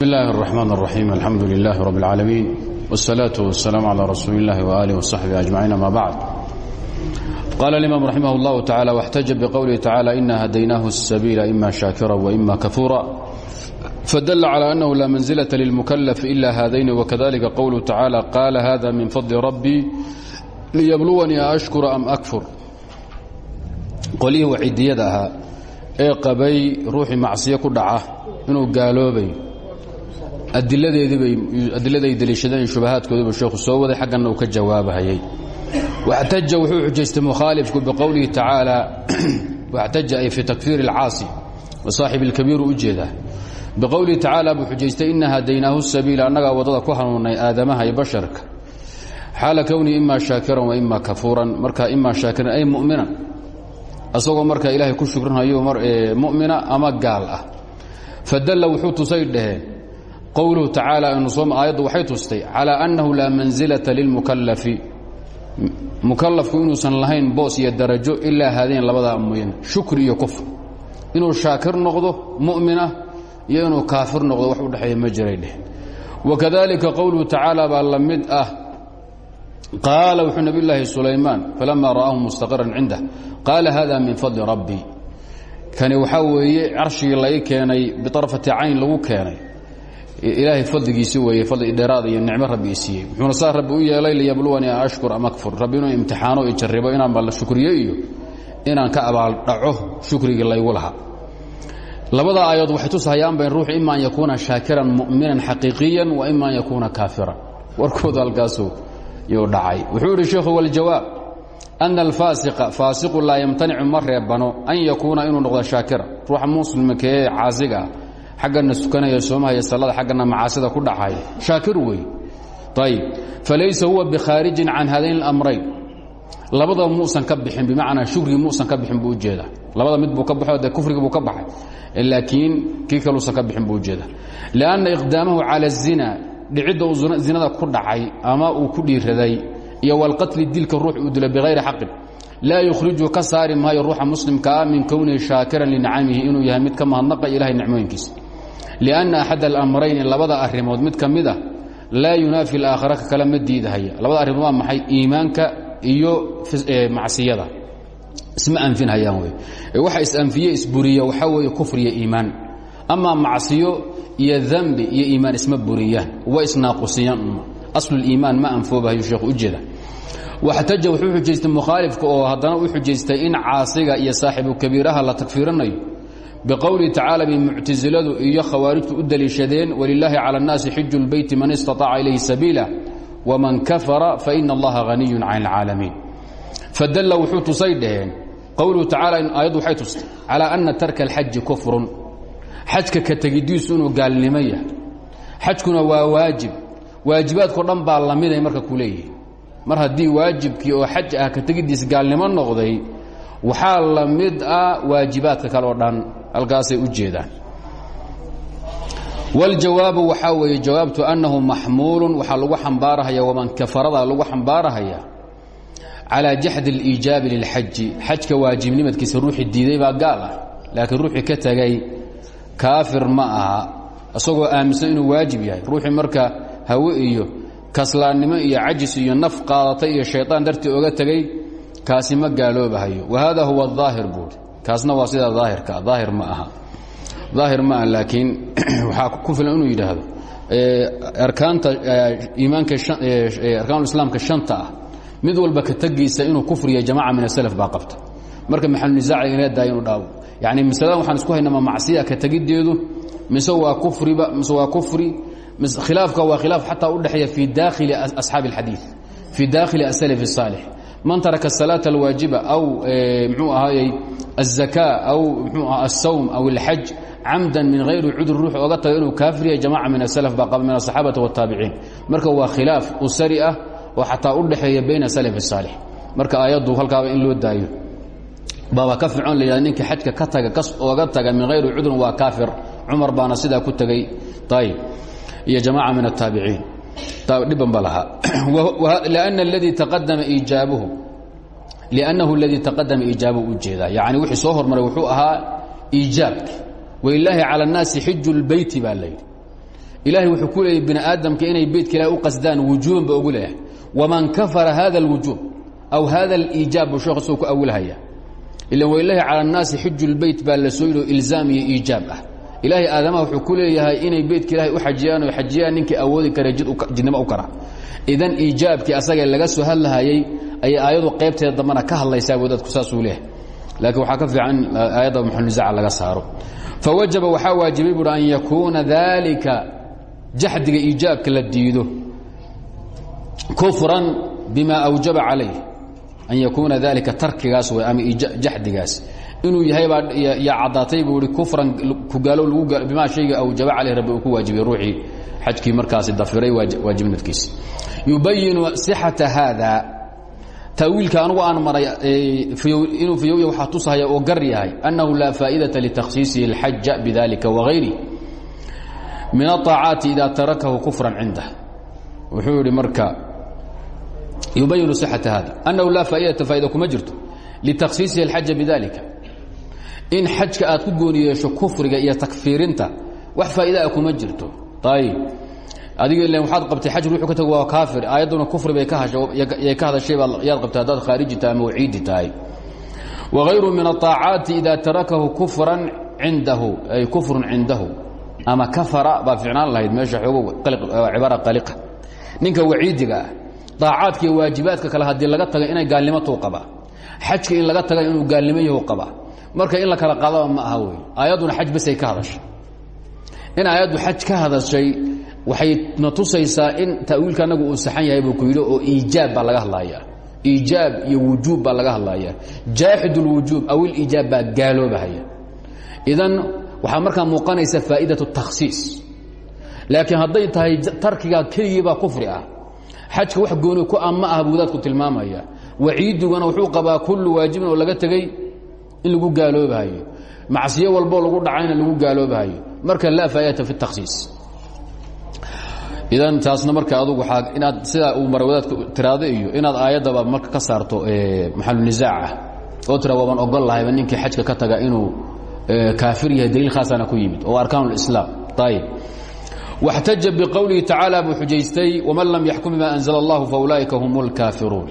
بسم الله الرحمن الرحيم الحمد لله رب العالمين والصلاة والسلام على رسول الله وآله وصحبه أجمعين ما بعد قال الإمام رحمه الله تعالى واحتج بقوله تعالى إنا هديناه السبيل إما شاكرا وإما كفورا فدل على أنه لا منزلة للمكلف إلا هذين وكذلك قوله تعالى قال هذا من فضل ربي ليبلوني أشكر أم أكفر qolihii wacidiyada ahaa ee qabay ruuxii macsiyo ku dhaca inuu gaaloobay adiladay deliishadeen shubahaadkoodaba sheekhu soo waday xaggana uu ka jawaabahayay. Waxtaja wuxuu xujaystay mukhaalifku biqowlihi tacaala waxtaja ay fii takfiir اlcaasi wasaaxib اlkabiiru u jeedaa biqowlihi tacaala buu xujaystay ina hadaynaahu sabiila annagaa waddada ku hanuunay aadamaha iyo basharka. Xaala kownii ima shaakiran wa ima kafuuran. Marka ima shaakiran ay muminan asagoo marka ilaahay ku shukrinhayo mumina ama gaal ah. Fadalla wuxuu tusay dhaheen qowluhu tacaala aayaddu waxay tustay calaa annahu laa mansilata lilmukalafi mukalafku inuusan lahayn boos iyo darajo ilaa haadayn labadaa mooyan shukri iyo kufr. Inuu shaakir noqdo mu'minah iyo inuu noqdo wax u dhexeeya ma jiray dheheen wakadalika qowluhu tacaala baa la ah. Qaala wuxuu nabi laahi sulaymaan falama ra'aahu mustaqiran cindah. Qaala min fadli rabbi kani waxaa weeye carshigii lai keenay biarfati cayn lagu keenay ilaahay fadligiisi weeye fadli dheeraada iyo nicmo rabbi i siiyey. Wuxuuna saa rabbi u yeelay liyabluwanii a ashkur am akfur. Rabbi inuu imtixaano i jarribo inaan balla shukriyo iyo inaan ka abaaldhaco shukrigii laygu lahaa. Labada aayaod waxay tusahayaan bayn ruuxu ima yakuuna shaakiran mu'minan xaqiiqiyan wa ima yakuuna kaafiran. Warkoodu halkaasuu yuu dhacay. Wuxuu idhi sheikhu waljawaab ana alfaasiqa faasiqu laa yamtanicu ma reebano an yakuuna inuu noqdo shaakira. Ruuxa muslimka ee caasiga ah xaggana sukanaya soomahaya sallada xaggana macaasida ku dhacaya shaakir wey ayib falaysa huwa bikhaarijin can hadayn اlamrayn labadaba muusan ka bixin bimacnaa shukrigi muusan ka bixin buu ujeeda labada mid buu ka baxo dee kufrigi buu ka baxay laakiin kii kaluusan ka bixin buu ujeeda lianna iqdaamahu cala الzina dhicidda uu zinada ku dhacay ama uu ku dhiiraday iyo walqatli dilka ruux uu dilo bihayri xaqin laa yukhriju ka saari maayo ruuxa muslimkaa min kownihi shaakiran linicamihi inuu yahay mid ka mahadnaqa ilahay nicmooyinkiisa lianna axad alamrayni labada arrimood mid ka mid a laa yunaafi alaakhara ka kale ma diidahaya labada arrimood waa maxay iimaanka iyo macsiyada isma anfinhayaan wey waxa is-anfiye isburiya waxaa weeye kufriya iimaan amaa macsiyo iyo dembi iyo iimaan isma buriyaan wa isnaaqusiyaan asluliimaan ma anfoobahayu sheekhu ujeeda waxtaja wuxuu xujaystay mukhaalifka oo haddana u xujaystay in caasiga iyo saaxibu biqowlihi tacaala bay muctasiladu iyo khawaarijtu u daliishadeen walilaahi cala اnnaasi xiju lbeyti man istaطaaca ilayhi sabiila waman kafara faina allaha haniyun can اlcaalamiin fadalla wuxuu tusay dhaheen qowluhu tacala aayaddu waxay tustay calaa ana tarka alxaji kufrun xajka ka tegidiisu inuu gaalnimo yahay xajkuna waa waajib waajibaadko dhan baa lamiday marka ku leeyihi mar haddii waajibkii oo xaj ah ka tegidiis gaalnimo noqday waxaa la mid ah waajibaadka kale oo dhan halkaasay u jeedaan waljawaabu waxaa weeye jawaabtu annahu maxmuulun waxaa lagu xambaarahaya waman kafarada lagu xambaarahaya calaa jaxdi اliijaabi lilxaji xajka waajibnimadkiisa ruuxii diiday baa gaal ah laakiin ruuxii ka tegay kaafir ma aha isagoo aaminsan inuu waajib yahay ruuxii marka hawe iyo kaslaannimo iyo cajis iyo naf qaadatay iyo shayطaan dartii oga tegey kaasi ma gaaloobahayo wa hada huwa الظaahir buuri kaasna waa sidaa daahirka daahir ma aha. Daahir ma aha laakiin waxaa ku filan inuu yidhaahdo arkaanta iimaanka arkaanulislaamka shanta ah, mid walba ka tegiisa inuu kufriya jamaca min asalaf baa qabta. Marka maxalunisaaciga inla daaya inuu dhaawo. Yacni masaladan waxaan isku haynaa macsiya ka tegiddeedu mise waa kufriba mise waa kufri khilaafka waa khilaaf xataa u dhexeeya fii daakhili asxaabi alxadiid fii daakhili asalaf الsaalix man taraka الsalaaةa اlwaajiba aw mxuu ahaayey الzaka aw mxuu aha الsawm aw اlxaj camda min hayri cudur ruux oga taga inuu kaafiriya jamaca min aslf baa qaba min aلصaxaabati wالtaabiciin marka waa khilaaf usari ah oo xataa u dhexeeya bayna salaf الsaalix marka aayaddu halkaaba in loo daayo baaba ka fiican la ninka xajka ka taga kas oga taga min hayri cudrin waa kaafir cumar baana sidaa ku tegey ayb iyo jamaca min الtaabiciin dhiban ba lahaa لأن اladii taqadama iijaabuhu لأnnahu اladii taqadama iijaabuhu u jeedaa yacni wixii soo hormaray wuxuu ahaa iijaabki walilaahi calى الnaasi xiju اlbeyti baa layidhi ilahay wuxuu ku leeyay bini aadamka inay beytka ilahi u qasdaan wujuuban ba ogu leeyahay waman kafara hada اlwujuub aw hada اliijaab buu sheekh isagoo ku awilhaya ilan walilahi cala اnnaasi xiju اlbeyt baa la soo yidhi oo ilzaam iyo iijaab ah ilaahay aadamaha wuxuu ku leeyahay inay beytka ilahay u xajiyaan oo xajiyaan ninkii awoodi kara jidnimo u kara. Idan iijaabkii asagee laga soo hadlahayey ayay aayadu qaybteeda dambana ka hadlaysaa wadaadku saasuu leeyahay. Laakiin waxaa ka fiican aayadda muxulnisaca laga saaro. Fawajaba waxaa waajibay buui an yakuuna daalika jaxdiga iijaabka la diido kufran bima awjaba calayh an yakuuna dalika tarkigaas way ama jaxdigaas inuu yahay baa yaa caddaatay buu i kufran ku gaalo bimaa shayga awjaba caleyh rabbi uu ku waajibiyey ruuxii xajkii markaasi dafiray waajibnimadkiisi yubayinu sixata haada tawiilka anugu aan maray inuu fiyowya waxaa tusahaya oo gar yahay annahu laa faa'idata litakhsiisihi اlxaja bidalika wagayri min aلطaacaati ida tarakahu kufran cindah wuxuu yihi marka yubayinu صixata hada annahu laa faa'idata faa'ida kuma jirto litakhsiisihi اlxaja bidalika in xajka aad ku gooni yeesho kufriga iyo takfiirinta wax faa'idaa kuma jirto. Ayb adiga ilan waxaad qabtay xaj ruuxu ka tago waa kaafir. Aayadduna kufri bay ka hashay ka hadashay yaad qabtay haddaad khaariji tahay ama waciidi tahay. Wagayru min aلطaacaati ida tarakahu kufran cindahu ay kufrun cindahu. Ama kafara baa ficnaan lahayd meesha xoogo cibaara qaliqa. Ninka waciidiga ah daacaadka iyo waajibaadka kale haddii laga taga inay gaalnimatuu qabaa. Xajka in laga taga inuu gaalnimo yahu qabaa marka in la kala qaadaba ma aha wey aayadduna xaj basay ka hadashay in aayaddu xaj ka hadashay waxay na tusaysaa in ta'wiilka anagu uu saxan yahay buu ku yidhi oo iijaab baa laga hadlayaa iijaab iyo wujuub baa laga hadlayaa jaaxid اlwujuub aw iliijaab baa gaaloobahaya idan waxaa markaa muuqanaysa faa'idaة الtakhsiis laakiin hadday tahay tarkigaa keligii baa kufri ah xajka wax gooni ku ah ma aha buudaadku tilmaamaya waciidiguna wuxuu qabaa kullu waajibin oo laga tegey in lagu gaaloobahayo macsiyo walboo lagu dhacayna lagu gaaloobahayo marka laa faa'idata fi الtakhsiis idan taasna marka adugu waa inaad sidaa uu maray wadaadku tiraado iyo inaad aayaddaba marka ka saarto maxalunisaac ah oo tira waaban ogol lahayba ninkii xajka ka taga inuu kaafir yahay daliil khaasana ku yimid oo arkaan اlislaam ayib واxtaja bqowlihi tacaalى buu xujaystay wman lam yaxkum bima anzla اllah faulaa'ika hum اlkaafiruun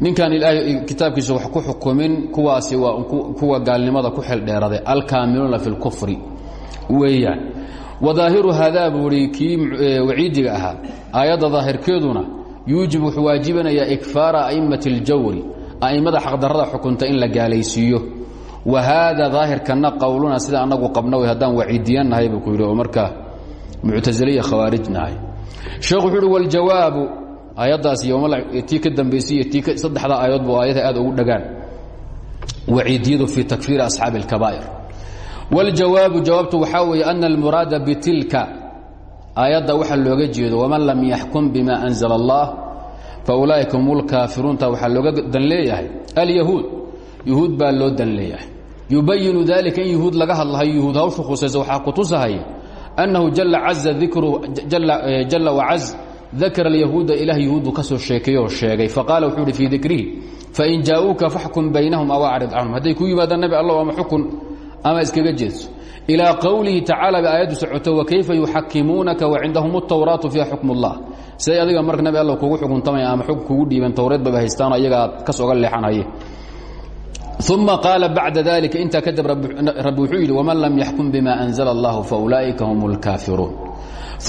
ninkaan ilaahay kitaabkiisa wax ku xukumin kuwaasi waa kuwa gaalnimada ku xel dheeraday alkaamiluuna fi اlkufri weeyaan. Wadaahiru haadaa buu i kii waciidiga ahaa. Aayadda daahirkeeduna yuujib wuxuu waajibanayaa ikfaara a'immati اljawri a'immada xaqdarrada xukunta in la gaalaysiiyo. Wa haada daahirkanna qowluna sida annagu qabna way haddaan waciidiyannahay buu ku yidhi oo markaa muctasiliya khawaarijnahay sheekhu wuxuu uhi waljawaabu aayaddaas iyo tii ka dambaysay iyo tii saddexda aayadood buu aayada aad ugu dhagaan waciidiyadu fii takfiiri asxaabi اlkabaa'ir wاljawaabu jawaabtu waxaa weeye ana almuraada bitilka aayadda waxaa looga jeedo waman lam yaxkum bima anzla اllah faulaa'ika hum lkaafiruunta waxaa looga dan leeyahay alyahuud yuhuud baa loo dan leeyahay yubayinu dalika in yuhuud laga hadlahayo yuhuud hawshu khusaysa waxaa kutusahaya annahu jala caza dikruhu jala wacaz dakara alyahuuda ilah yahuudu ka soo sheekeeyoo sheegay faqaala wuxuu uhi fii dikrihi fain jaa'uuka faxkum baynahum aw acrid canhum hadday ku yimaadaan nabi allah ama xukun ama iskaga jeedso ilىa qowlihi tacaala bay aayaddu socoto wakayfa yuxakimuunaka wacindahum اtawraatu fiiha xukm اllah siday adiga marka nabi alla kugu xukuntamaya ama xug kugu dhiiban towreed baba haystaano ayagaa kas oga leexanhaye uma qaala bacda dalika intaa kadib rabbi wuxuu yidhi waman lam yaxkum bima anzla اllah faulaa'ika hum اlkaafiruun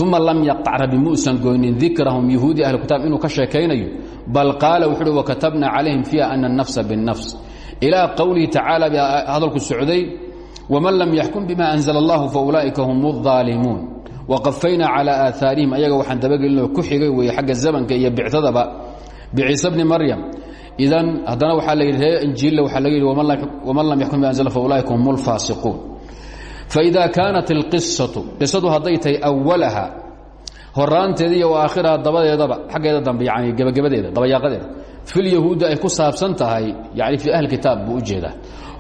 uma lam yaqac rabbi muusan goynin dikrahum yahuudi ahli kitaab inuu ka sheekaynayo bal qaala wuxuu uhi wakatabna calayhim fiiha ana الnafsa bالnafs ilaa qowlihi tacaala bay hadalku socday wman lam yaxkum bima anzla اllah faulaa'ika hum الظaalimuun waqafayna calى aahaarihim ayaga waxaan dabagelinoo ku xigay weeye xagga zamanka iyo bictadaba biciise bni maryam idan haddana waxaa la yidhi ree injiilla waxaa laga yidhi waman lam yaxkum bima anzla faulaa'ika hum اlfaasiquun faida kaanat اlqisaةu qisadu hadday tahay awalaha horaanteeda iyo aakhiraha dabadeedaba xaggeeda dambe yani gebagabadeeda dabayaaqadeeda filyahuudi ay ku saabsan tahay yani fii ahli kitaab buu u jeedaa.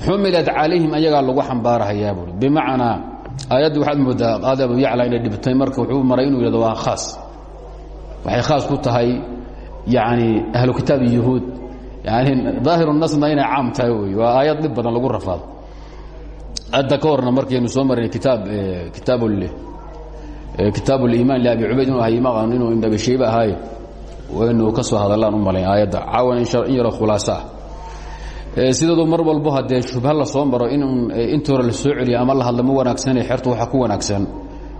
xumilad calayhim ayagaa lagu xambaarahayaa buui bimacnaa aayaddii waxaad moodaa qaadi abu yacla inay dhibtay marka wuxuu maray inuu yidhahdo waa khaas waxay khaas ku tahay yani ahlu kitaab yahuud yani daahiru nasna inay caam tahay wey waa aayad dhib badan lagu rafaado hadda ka horna markaynu soo marnay kitaab kitaab kitaab اliimaan labi cubayd inuu ahay inuu ibn abi shayba ahaaye waynu ka soo hadallaan u malayn aayadda. Caawan in yaroo khulaaso ah sideedu mar walbo haddee shubha la soo maro in intii hore la soo celiyo ama la hadla ma wanaagsane xertu waxa ku wanaagsan.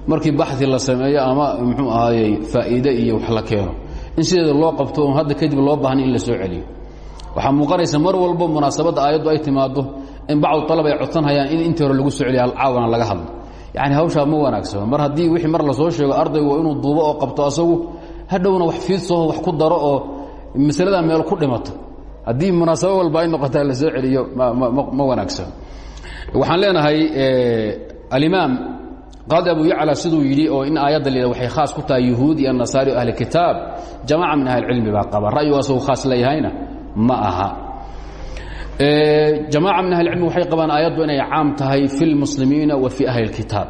Markii baxi la sameeyo ama muxuu ahaayey faa'iide iyo wax la keeno. In sideeda loo qabto oon hadda kadib loo baahna in la soo celiyo. Waxaa muuqanaysa mar walbo munaasabadda aayaddu ay timaado in bacdu alab ay codsanhayaan in intii hore lagu soo celiya caawana laga hadlo. Yani hawshaa ma wanaagsano mar haddii wixii mar la soo sheego ardaygu inuu duubo oo qabto asagu hadhowna wax fiidsoho wax ku daro oo masaladaa meel ku dhimato. Haddii munaasabo walba ay noqotaa la soo celiyo ma wanaagsano waxaan leenahay alimaam qaadi abu yacla siduu yidhi oo in aayadda la waxay khaas ku tahay yuhuud iyo nasaari o ahli kitaab. Jamaca min ahli cilmi baa qaba. Ra'yigu asagu khaas leeyahayna ma aha jamaaca min ahli cilmi waxay qabaan aayaddu inay caam tahay fi lmuslimiina wa fi ahli اlkitaab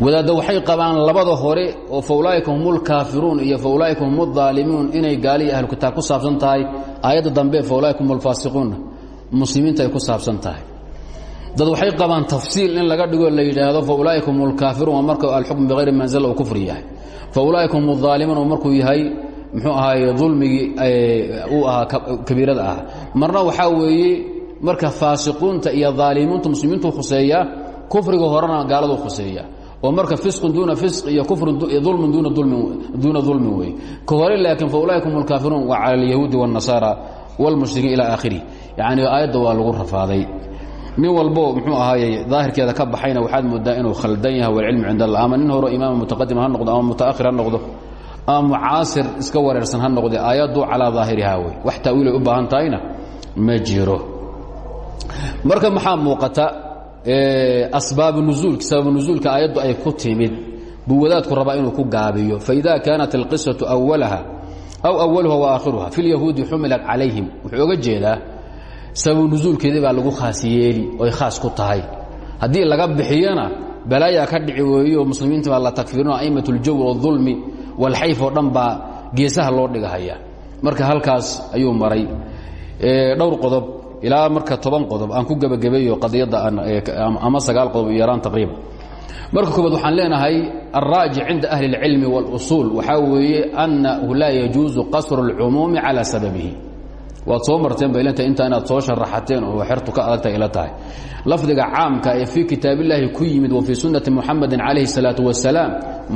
wadaadda waxay qabaan labada hore oo faulaaika hum اlkaafiruun iyo faulaaika hum اظaalimuun inay gaaliya ahlu kitaab ku saabsan tahay aayadda dambe faulaaika hum اlfaasiquunna muslimiinta ay ku saabsan tahay dad waxay qabaan tafsiil in laga dhigo la yidhaahdo faulaaika hum اlkaafiruun waa marka alxukm bihayri manzl uu kufri yahay faulaaika hum اظaalimuun markuu yahay muxuu ahaay dulmigii uu ahaa kabiirada ah marna waxaa weeye marka faasiquunta iyo daalimuunta muslimiintu khuseeya kufriga horena gaaladu khuseeya. Oo marka fisqun duuna fisq iyo kufrun ulmun duuna dulmin wey. Ka hore laakiin faulaaika hum lkaafiruun waa cala alyahuudi wاlnasaara wاlmushrikiin ila aakhirih yacni aayadda waa lagu rafaaday. Nin walbo muxuu ahaayey daahirkeeda ka baxayna waxaad moodaa inuu khaldan yahay walcilmu cind allah ama nin horo imaama mutaqadim ha noqdo ama mutaakhir ha noqdo mucaasir iska wareersan ha noqde aayaddu calaa daahirihaa wey wax taawiilay u baahan tahayna ma jiro marka maxaa muuqata asbaabu nuzuulka sababu nuzuulka aayaddu ay ku timid buu wadaadku rabaa inuu ku gaabiyo faida kaanat alqisaةu awalaha aw awaluha waakhiruha fi lyahuudi xumilat calayhim wuxuu oga jeedaa sababu nuzuulkeedii baa lagu khaas yeeli oy khaas ku tahay haddii laga bixiyana balaayaa ka dhici weeyo muslimiinta baa la takfiirino a'imat اljawr wاظulmi walxayf oo dhan baa geesaha loo dhigahaya marka halkaas ayuu maray dhowr qodob ilaa marka toban qodob aan ku gebagabeeyo qadiyadda ama sagaal qodob iyo yaraan taqriiban marka koobaad waxaan leenahay alraajic cinda ahli اlcilmi wاlusuul waxaa weeye annahu laa yajuuzu qasru اlcumuumi calى sababihi waad soo marteen ba ilanta intaa inaad soo sharaxateen oo xertu ka adagta ila tahay lafdiga caamka ee fii kitaabillaahi ku yimid wa fii sunnati muxamadi calayhi الsalaaةu wasalaam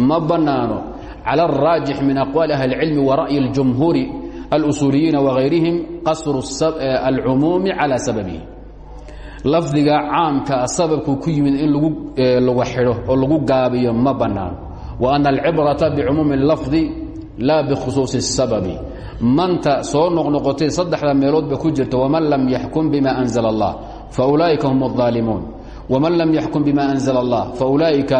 ma bannaano calى الraajix min aqwaali ahli اlcilmi wa ra'yi اljumhuuri alusuuliyiina wagayrihim qasru alcumuumi calى sababihi lafdiga caamka sababku ku yimid in lagu xidho oo lagu gaabiyo ma bannaano wa ana alcibrata bicumuumi اlafdi laa bikhusuuصi الsababi manta soo noqnoqotay saddexda meeloodba ku jirta waman lam yaxkum bima anzla اllah faulaa'ika hum الظaalimuun waman lam yaxkum bima anzla اllah faulaa'ika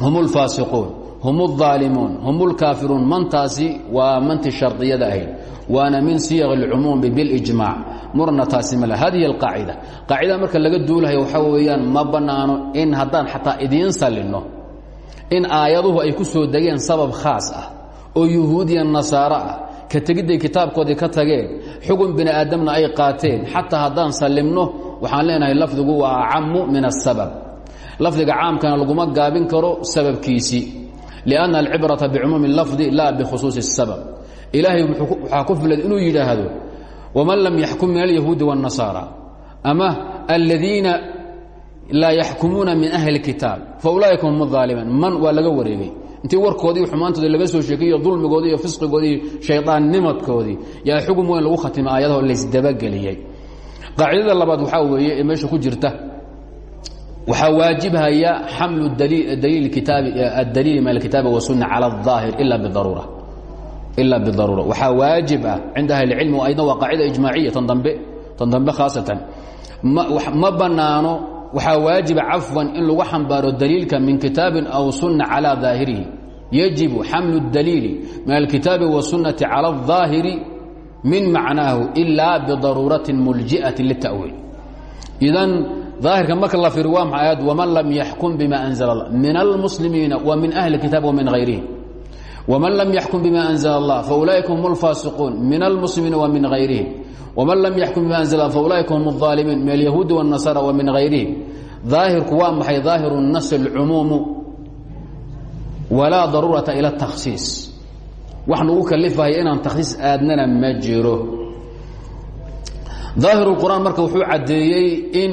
hum اlfaasiquun hum الظaalimuun hum اlkaafiruun mantaasi waa manti shardiyada ahayd waana min siyaq اlcumuumi biاlijmac murna taasi male hadihi اlqaacida qaacida marka laga duulahayo waxaa weeyaan ma bannaano in haddaan xataa idiin sallinno in aayaduhu ay ku soo degeen sabab khaas ah oo yuhuudiya nasaaro ah ka tegidday kitaabkoodii ka tageen xugun bini aadamna ay qaateen xataa haddaan sallimno waxaan leenahay lafdigu waa acamu min asabab lafdiga caamkana laguma gaabin karo sababkiisii lianna alcibrata bicumuumi اlafdi laa bikhusuusi الsabab ilaahay waxaa ku filad inuu yidhaahdo waman lam yaxkum min alyahuudi wاnnasaara ama aladiina laa yaxkumuuna min ahli اkitaab faulaa'ika hum aaliman man waa laga wareegay intii warkoodii xumaantooda laga soo sheekeyo dulmigoodii iyo fisqigoodii shaydaannimadkoodii yaa xugum weyn lagu khatimay aayadaho laysdabageliyey qaacidada labaad waxaa weeye ee meesha ku jirta waxaa waajibhaya xamlu adaliili min alkitaabi wasunna cala الظaahir ila bidaruura ila bidaruura waxaa waajib ah cinda ahli اlcilmi ayadna waa qaacida ijmaaciya tan dambe tan dambe khaasatan ma bannaano waxaa waajiba cafwan in lagu xambaaro daliilka min kitaabin aw sunna calى daahirihi yajibu xamlu اdaliili min alkitaabi wالsunnati calى الظaahiri min macnaahu ila bidaruurati mulji'ati lلta'wiil idan daahirka marka la firi waa maxay aayad waman lam yaxkum bima anzla اllah min almuslimiina wa min ahli اkitaab wa min hayrihim waman lam yaxkum bima anzla اllah faulaa'ika hum اlfaasiquun min almuslimiina wa min hayrihim wman lam yaxkum bima anzla faulaa'ika hum الظaalimiin min alyahuudi wالnasaara wa min hayrihim daahirku waa maxay daahiru nas اlcumuumu walaa daruurata ila takhsiis wax nagu kalifahaya inaan takhsiis aadnana ma jiro daahir اqur'aan marka wuxuu caddeeyey in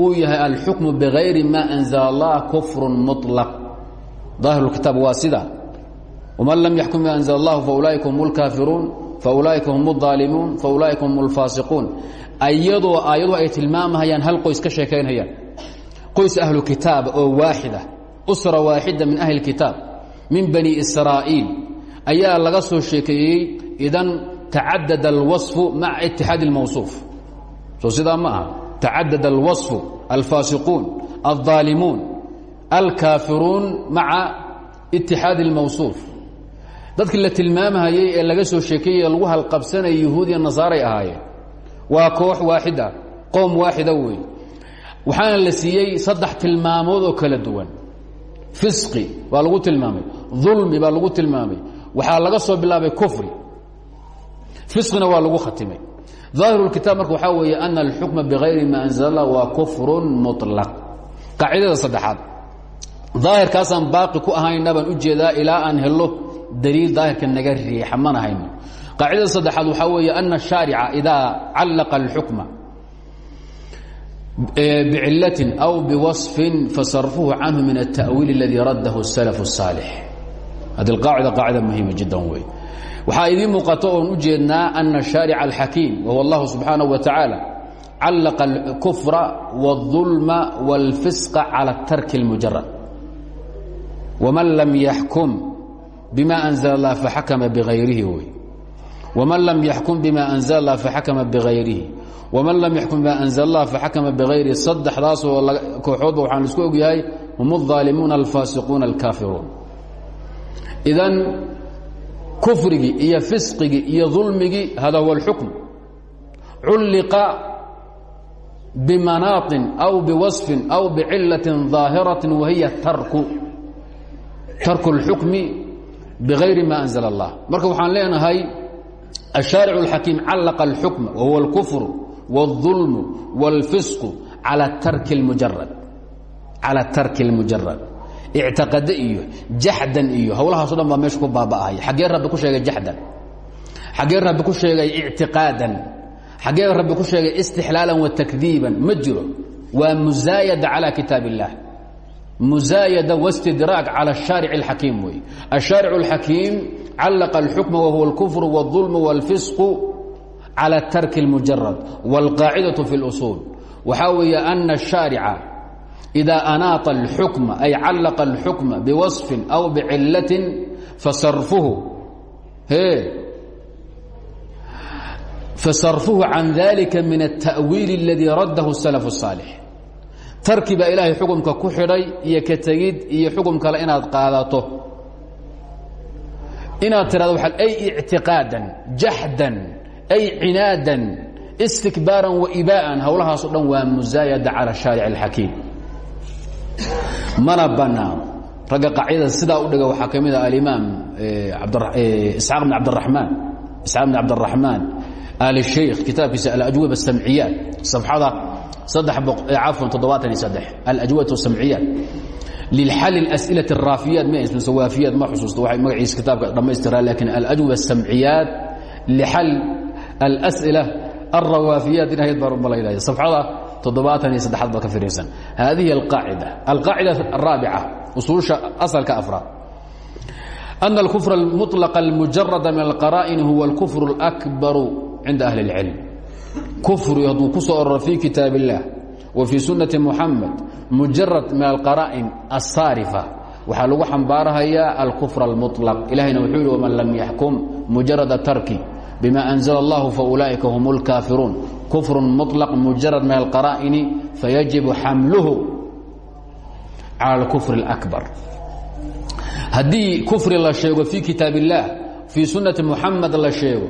uu yahay alxukmu bغayri ma أnزla الlah kfr muطlq daahir اkitaab waa sida وman lam yaxkum bima أnزl الlah faulaaئika hm اlkaafiruun faulaaئika hm الظaalimuun faulaaئika hm اlfaasiquun ayadoo aayadu ay tilmaamahayaan hal qoys ka sheekaynayaan qoys ahlu kitaab oo waaxida usra waaxida min ahli اkitaab min bani israa'iil ayaa laga soo sheekeeyey idan tacadad اlwaصfu maca itixaadi اlmawصuuf soo sidaa ma aha tacadad اlwaصfu alfaasiquun الظaalimuun alkaafiruun maca itixaadi اlmawصuuf dadkii la tilmaamahayey ee laga soo sheekeeyey lagu halqabsanaya yahuud iyo nasaaray ahaayeen waa koox waaxida qoom waaxida wey waxaana la siiyey saddex tilmaamood oo kala duwan fisqi baa lagu tilmaamay dulmi baa lagu tilmaamay waxaa laga soo bilaabay kufri fisqina waa lagu khatimay ظaahiru اkitaab marka waxaa weeye ana alxukma bغayri ma anzl اllah waa kufru muطlaq qaacidada saddexaad daahirkaasaan baaqi ku ahayna baan u jeedaa ilaa aan helo daliil daahirka naga riixa mana hayno qaacidada saddexaad waxaa weeye ana الشhaarica idaa callaqa اlxukma bcilatin aw biwaصfin fasarfuhu canhu min التأwiil اladii raddahu الslف الصaalix hadi qaacida qaacida muhiima jiddan wey waxaa idiin muuqato oon u jeednaa ana shaarica alxakiim wahuwa allahu subxaanaه wa tacaala callaqa اlkufra wاlظulma wاlfisqa calى tarki اlmujarad waman lam yaxkum bima anzla اllah faxakama bغayrihi wey waman lam yaxkum bima anzla اllah faxakama bغayrihi waman lam yaxkum bima anzla اllah faxakama bغayrihi saddexdaasoo kooxoodba waxaan isku ogyahay hum الظaalimuuna alfaasiquuna alkaafiruun idan kufrigii iyo fisqigii iyo dulmigii hada huwa اlxukm culliqa bimanaaطin aw biwaصfin aw bicilaةi ظaahiraةi wahiya tarku tarku اlxukmi bغayri ma أnزla الlah marka waxaan leenahay الشhaaric الxakiim callaqa اlxukma wahuwa اlkufr wالظulm wاlfisq calى tarki اmujarad calى tarki اlmujarad ictiqade iyo jaxdan iyo hawlahaaso dhan baa meesha ku baaba'ahaya xaggee rabbi ku sheegay jaxdan xaggee rabbi ku sheegay ictiqaadan xaggee rabbi ku sheegay istixlaalan wa takdiiban ma jiro waa musaayada calى kitaab الlah musaayada wastidraag calى الشhaaric الxakiim wey الشhaaric الxakiim callaqa الxukma wahuwa اlkufr wالظulm wاlfisq calى tarki الmujarad wاlqaacidaة fi اluصuul waxaa weeye ana الشhaarica إida anaaطa الxukma ay callaqa الxukma biwaصfi aw bicilaة fasarfuhu fasarfuhu can dalika min التأwiil اladii raddahu الslف الصaalix tarki baa ilaahay xukumka ku xidhay iyo ka tegid iyo xukum kale inaad qaadato inaad tirado ay ictiqaadan jaxdan ay cinaadan istikbaaran waibaaءan howlahaas o dhan waa musaayada calى الشhaaric الxakiim mana banaan ragga qaacidada sidaa u dhiga waxaa ka mid ah alimaam isxaaq bn abdiramaan isxaaq bn cabdiraxmaan ali shaykh kitaabkiisa alajwab الsamciyaat safxada cafwan toddobaatan iyo saddex alajwab الsamciyaat lilxal اlas'ilaة الraafiyaat mise waafiyaat ma xusuusto waxay magaciisa kitaabka dhammaystiraa lakin alajwab الsamciyaat lixal alas'ila الrawaafiyaat in ahayd baan umalaynaya safxada toddobaatan iyo saddexaad baad ka firiirsan hadihi alqaacida alqaacida الraabica usuusha asalka afraad أن الكفر المطلق المجرد من القرائن هو الكفر الأكبر عند أهل العلم كفر haduu ku soo ororo في kitaaب اللaه وفي سuنaةi محaمد مuجaرد من القرائن الصاaرفة waxaa lagu xambaarhayaa الكفر المطلق ilahayna wuxuu yihi وmaن لم يحكم مuجaرد تركi بما أنزل الله فأuلئiكa هم الكافiرون كفر مطلق مuجaرد من القرائن فيجب حمله على الكفر الأكبر haddii kufri la sheego fii kitaab الlah fii sunnati muxamed la sheego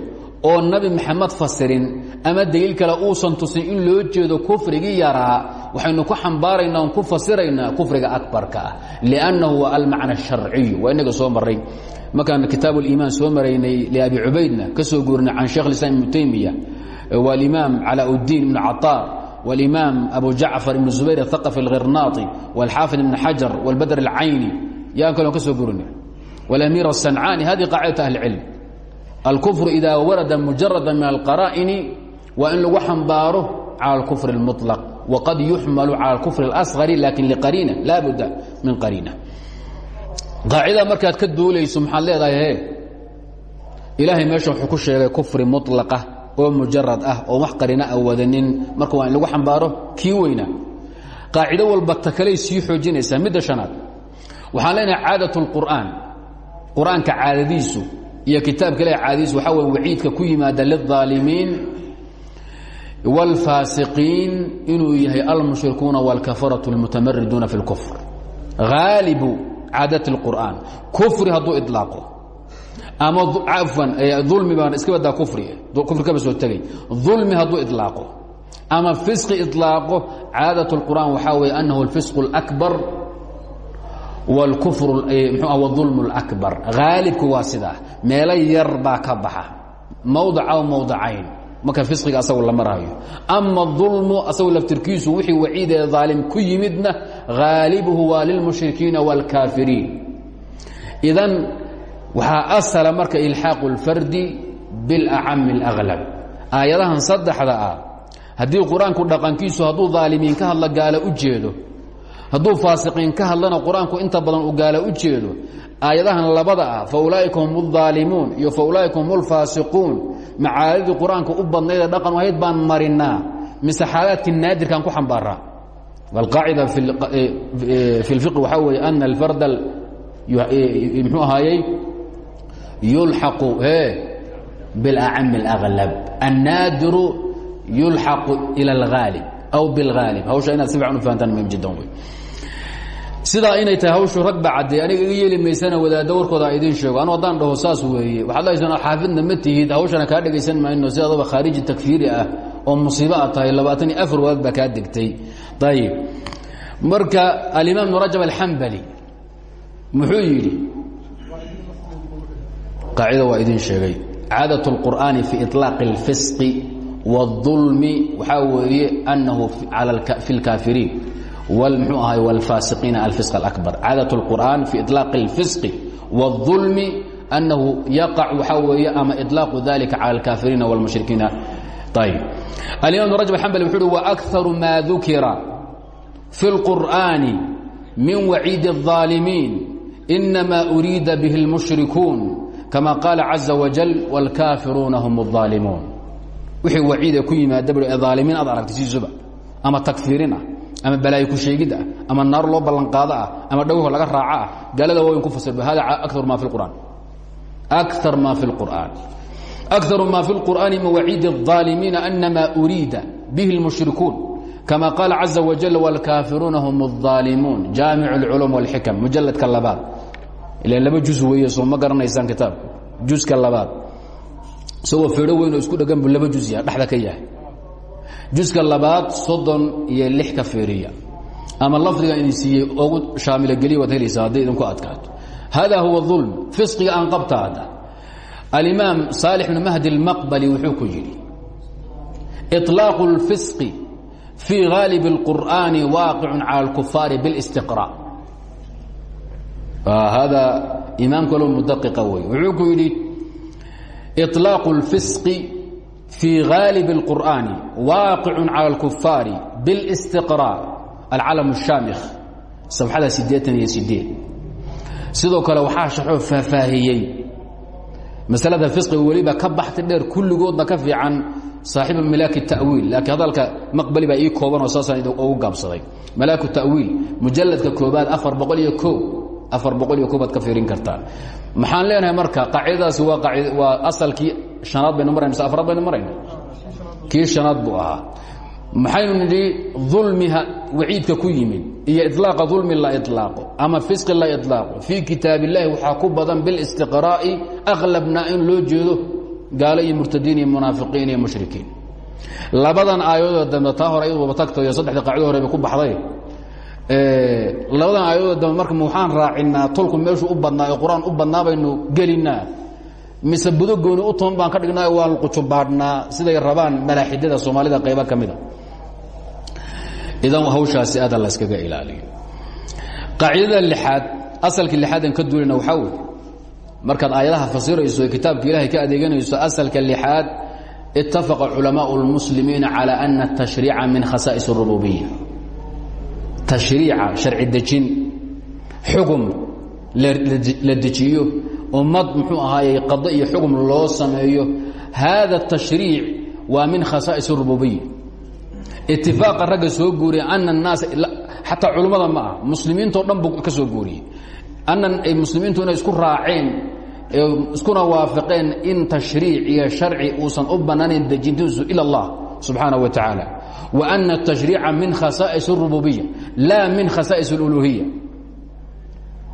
oo nabi maxamed fasirin ama daliil kale uusan tusin in loo jeedo kufrigii yaraa waxaynu ku xambaaraynaa on ku fasiraynaa kufriga akbarka ah liannahu waa almacna الsharciyu waa inaga soo maray markaan kitaab اliimaan soo maraynay liabi cubaydna ka soo guurinay can sheekh اislam ibnu taymiya walimaam calaa اddiin ibnu caطaar walimaam abu jacfar ibnu zubayr athaqafi اlghirnaati wاlxaafid ibn xajar wاlbadr اlcayni yaan kalon ka soo gurinay والأمير السنعاني هذه قاعدة أهل العلم الكفر إذا ورد مجردا من القرائن وإن لgu xمbaaro على الكفر المطلق وقد يحمل على الكفر الأصغر لكن لقرينة لا بد من قرينة قاacida markaad ka duulayso maxaad leedahay ilaahay meesha wuxuu ku sheegay kufri muطلقة oo mujarad ah oo wax qarina a wadanin marka waa in lagu xambaaro kii weyna qaacido walba ta kaley sii xoojinaysaa midda شhanaad waxaan leenahay caadaة الqur'an qur-aanka caadadiisu iyo kitaabka ilahi caadadiisu waxaa wey waciidka ku yimaada lلظaalimiin wاlfaasiqiin inuu yahay almushrikuuna wاlkafaraة اlmutamariduuna fi اlkufr haalibu caadaة الqur'an kufri hadduu iطlaaqo ama cafwan ulmi baan iska badaa kufri kufri kaba soo tegay ulmi hadduu iطlaaqo ama fisqi iطlaaqo caadaة الqur'an waxaa weeye anahu اlfisq الأكbar wاlkufr wاظulm اlأكbar haalibku waa sidaa meelo yar baa ka baxa mawdac aw mawdacayn marka fisqiga asagu la maraayo ama الظulmu asagu laftirkiisu wixii waciidee ظaalim ku yimidna haalibuhu waa lilmushrikiina wاlkaafiriin idan waxaa asala marka ilxaaqu اlfardi biاlacami اlأglab aayadahan saddexda ah haddii qur-aanku dhaqankiisu hadduu ظaalimiin ka hadla gaala u jeedo hadduu faasiqiin ka hadlana qur-aanku inta badan u gaala u jeedo aayadahan labada ah fa ulaa'ika hum اظaalimuun iyo fa ulaa'ika hum اlfaasiquun macaadidii qur-aanka u badnaydee dhaqan ahayd baan marinaa mise xaalaadkii naadirkaan ku xambaaraa alqaacida fi اlfiqi waxaa weeye ana alfarda mxuu ahaayey yulxaqu biاlacami اlأglab الnaadiru yulxaqu ilى اlغaalib aw biاlغaalib hawsha inaad si fiican u fahantaan muhim jiddan wey sidaa inay tahay hawshu rag ba cadday aniga iga yeeli maysana wadaaddo warkooda a idiin sheego anu haddaan dhaho saas weeye waxaad lahaysaan xaafidna ma tihid hawshana kaa dhegaysan mayno si adaba khaariji takfiiri ah oo musiibo a tahay labaatan iyo afar wadaad baa kaa degtay ayib marka alimaam ibnu rajab alxambali muxuu yidhi qaacida waa idin sheegay caadaة اlqur'aani fi iطlaaqi اlfisqi wالظulmi waxaa weeye anahu fi اlkaafiriin mxuu ahay wاlfaasiqiina alfisq اlأكbar caadaة الqur'an fi iطlaaqi اlfisqi wالظulmi أnahu yaqac waxaa weeye ama iطlaaqu dalika calى اlkaafiriina wاlmushrikiina ayb alimam ibn rajab xambali wuxu uhi waأkharu ma dukira fi اlqur'ani min waciidi الظaalimiin inama uriida bih اlmushrikuun kama qaala caزa wajal wاlkaafiruuna hm الظaalimuun wixii waciida ku yimaada bu aalimiin aad aragtay siisuba ama takfiirin ah ama balaayo ku sheegid ah ama naar loo ballanqaado ah ama dhowho laga raaco ah gaalada waaweyn ku fasirba hada akar ma fi اqur'an akar ma fi اlqur'an akaru ma fi اlqur'ani min waciidi الظaalimiina anama uriida bihi اlmushrikuun kama qaala caزa wajal wاlkaafiruuna hm الظaalimuun jaamic اlculum wاlxikam mujaladka labaad ila laba juz weeye soo ma garanaysaan kitaabku juska labaad isagoo feedho weyn oo isku dhegan buu laba juz yaha dhexda ka yahay juska labaad soddon iyo lix ka feeriya ama lafdiga idin siiyey ogu shaamilogeliya waad helaysaa hadday idinku adkaato hada huwa ظulm fisqiga aan qabta hadda alimaam saalix bn mahdi اlmaqbali wuxuu ku yidhi iطlaaqu اlfisqi fii haalib اlqur'ani waaqicu calى اlkufaari biاlistiqrاء hada imaam kaloo mudaqiqa wey wuxuu ku yidhi iطlaaqu اlfisqi fii haalib اlqur'ani waaqicu calى اlkufaari biاlistiqrاء alcalam الshaamikh safxada siddeetan iyo sideed sidoo kale waxaa shaxoo faahfaahiyey masalada fisqiga weliba ka baxti dheer kulligoodna ka fiican saaxiiba malaaki tawiil laakiin hadalka maqbali baa ii koobanoo saasaan ugu gaabsaday malaaku tawiil mujaladka koobaad afar boqol iyo o afar boqol iyo koobaad ka fiirin kartaa maxaan leenahay marka qaacidadaasi waa waa asalkii hanaad baynu marayna mise afraad baynu marayna kii shanaad buu ahaa maxaynu nidhi ulmiha waciidka ku yimid iyo ilaaqa ulmi la ilaaqo ama fisqi la ilaaqo fii kitaab illahi waxaa ku badan bilistiqraa'i aqlabna in loo jeedo gaalo iyo murtadiin iyo munaafiqiin iyo mushrikiin labadan aayadooda dambe taa hore iyadba tagtayo saddexda qaacido hore bay ku baxday labadan aayadooda dambe marka waxaan raacinaa tolku meeshuu u badnaa ee qur'aan u badnaa baynu gelinaa mise budo gooni u toban baan ka dhignaa waan qujubaadhnaa siday rabaan malaaxidada soomaalida qayba ka mida idan hawshaasi aada la yskaga ilaaliyo qaacidada lixaad asalkii lixaadan ka duulina waxaa weeye markaad aayadaha fasirayso kitaabka ilahay ka adeeganayso asalka lixaad itafaqa culamaء اlmuslimiina calى ana الtashriica min khasaa'is الrububiya tashriica sharci dejin xugum la dejiyo ummad muxuu ahaayey qado iyo xugum loo sameeyo hada الtashriic waa min khasaa'is الrububiya itifaaqa ragga soo guuriya ana الnaas xataa culummada ma ah muslimiintao dhan buu ka soo guuriyey ana muslimiintu inay isku raaceen iskuna waafaqeen in tashriic iyo sharci uusan u bannaanayn dejintiisu ila اllah subxaanaه wa tacaala wa ana الtashriica min khasaa'is الrububiya laa min khasaa'is اluluhiya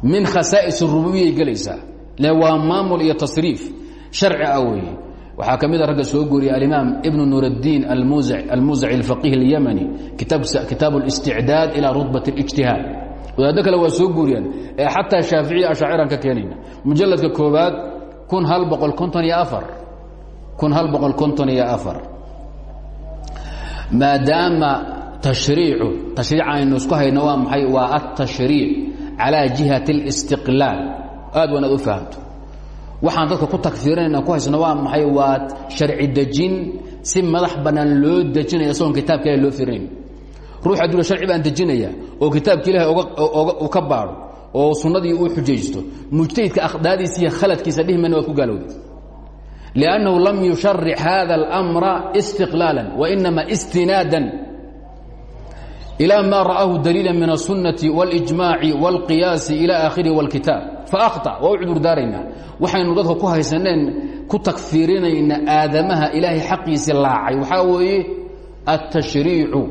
min khasaa'is الrububiyay gelaysaa le waa maamul iyo tasriif sharci ah weeye waxaa ka mida ragga soo guuriya alimaam ibn nuur اdiin almuزci اlfaqih اlyamani kitaab اlisticdaad ilى rutbaة اlijtihaad wadaaddo kale waa soo guuriyaan ee xataa shaaficiya ashaaciran ka keenayna mujaladka koobaad kun hal boqol konton iyo afar kun hal boqol konton iyo afar maadaama tashriicu tashriic aynu isku hayno waa maxay waa altashriic calى jihaة اlistiqlaal aad waan aad u fahamto waxaan dadka ku takfiirinayna ku haysno waa maxay waa sharci dejin si madax bannaan loo dejinaya isagoon kitaabka ilahi loo firinayn ruux hadduu sharci baan dejinaya oo kitaabka ilahi uu ka baadho oo sunnadii uu xujaysto mujtahidka akhdaadiisa iyo khaladkiisa dhihi mayna waad ku gaalowday liannahu lam yusharic hada اlamra istiqlaala wainama istinaadan ilى ma ra'aahu daliila min الsunaةi واlإجmaaci واlqiyaasi ilى akhirihi واlkitaab faأkhطأ waa u cudur daaraynaa waxaynu dadka ku haysaneen ku takfiirinayna aadamaha ilaahay xaqiisii laacay waxaa weeye الtashriicu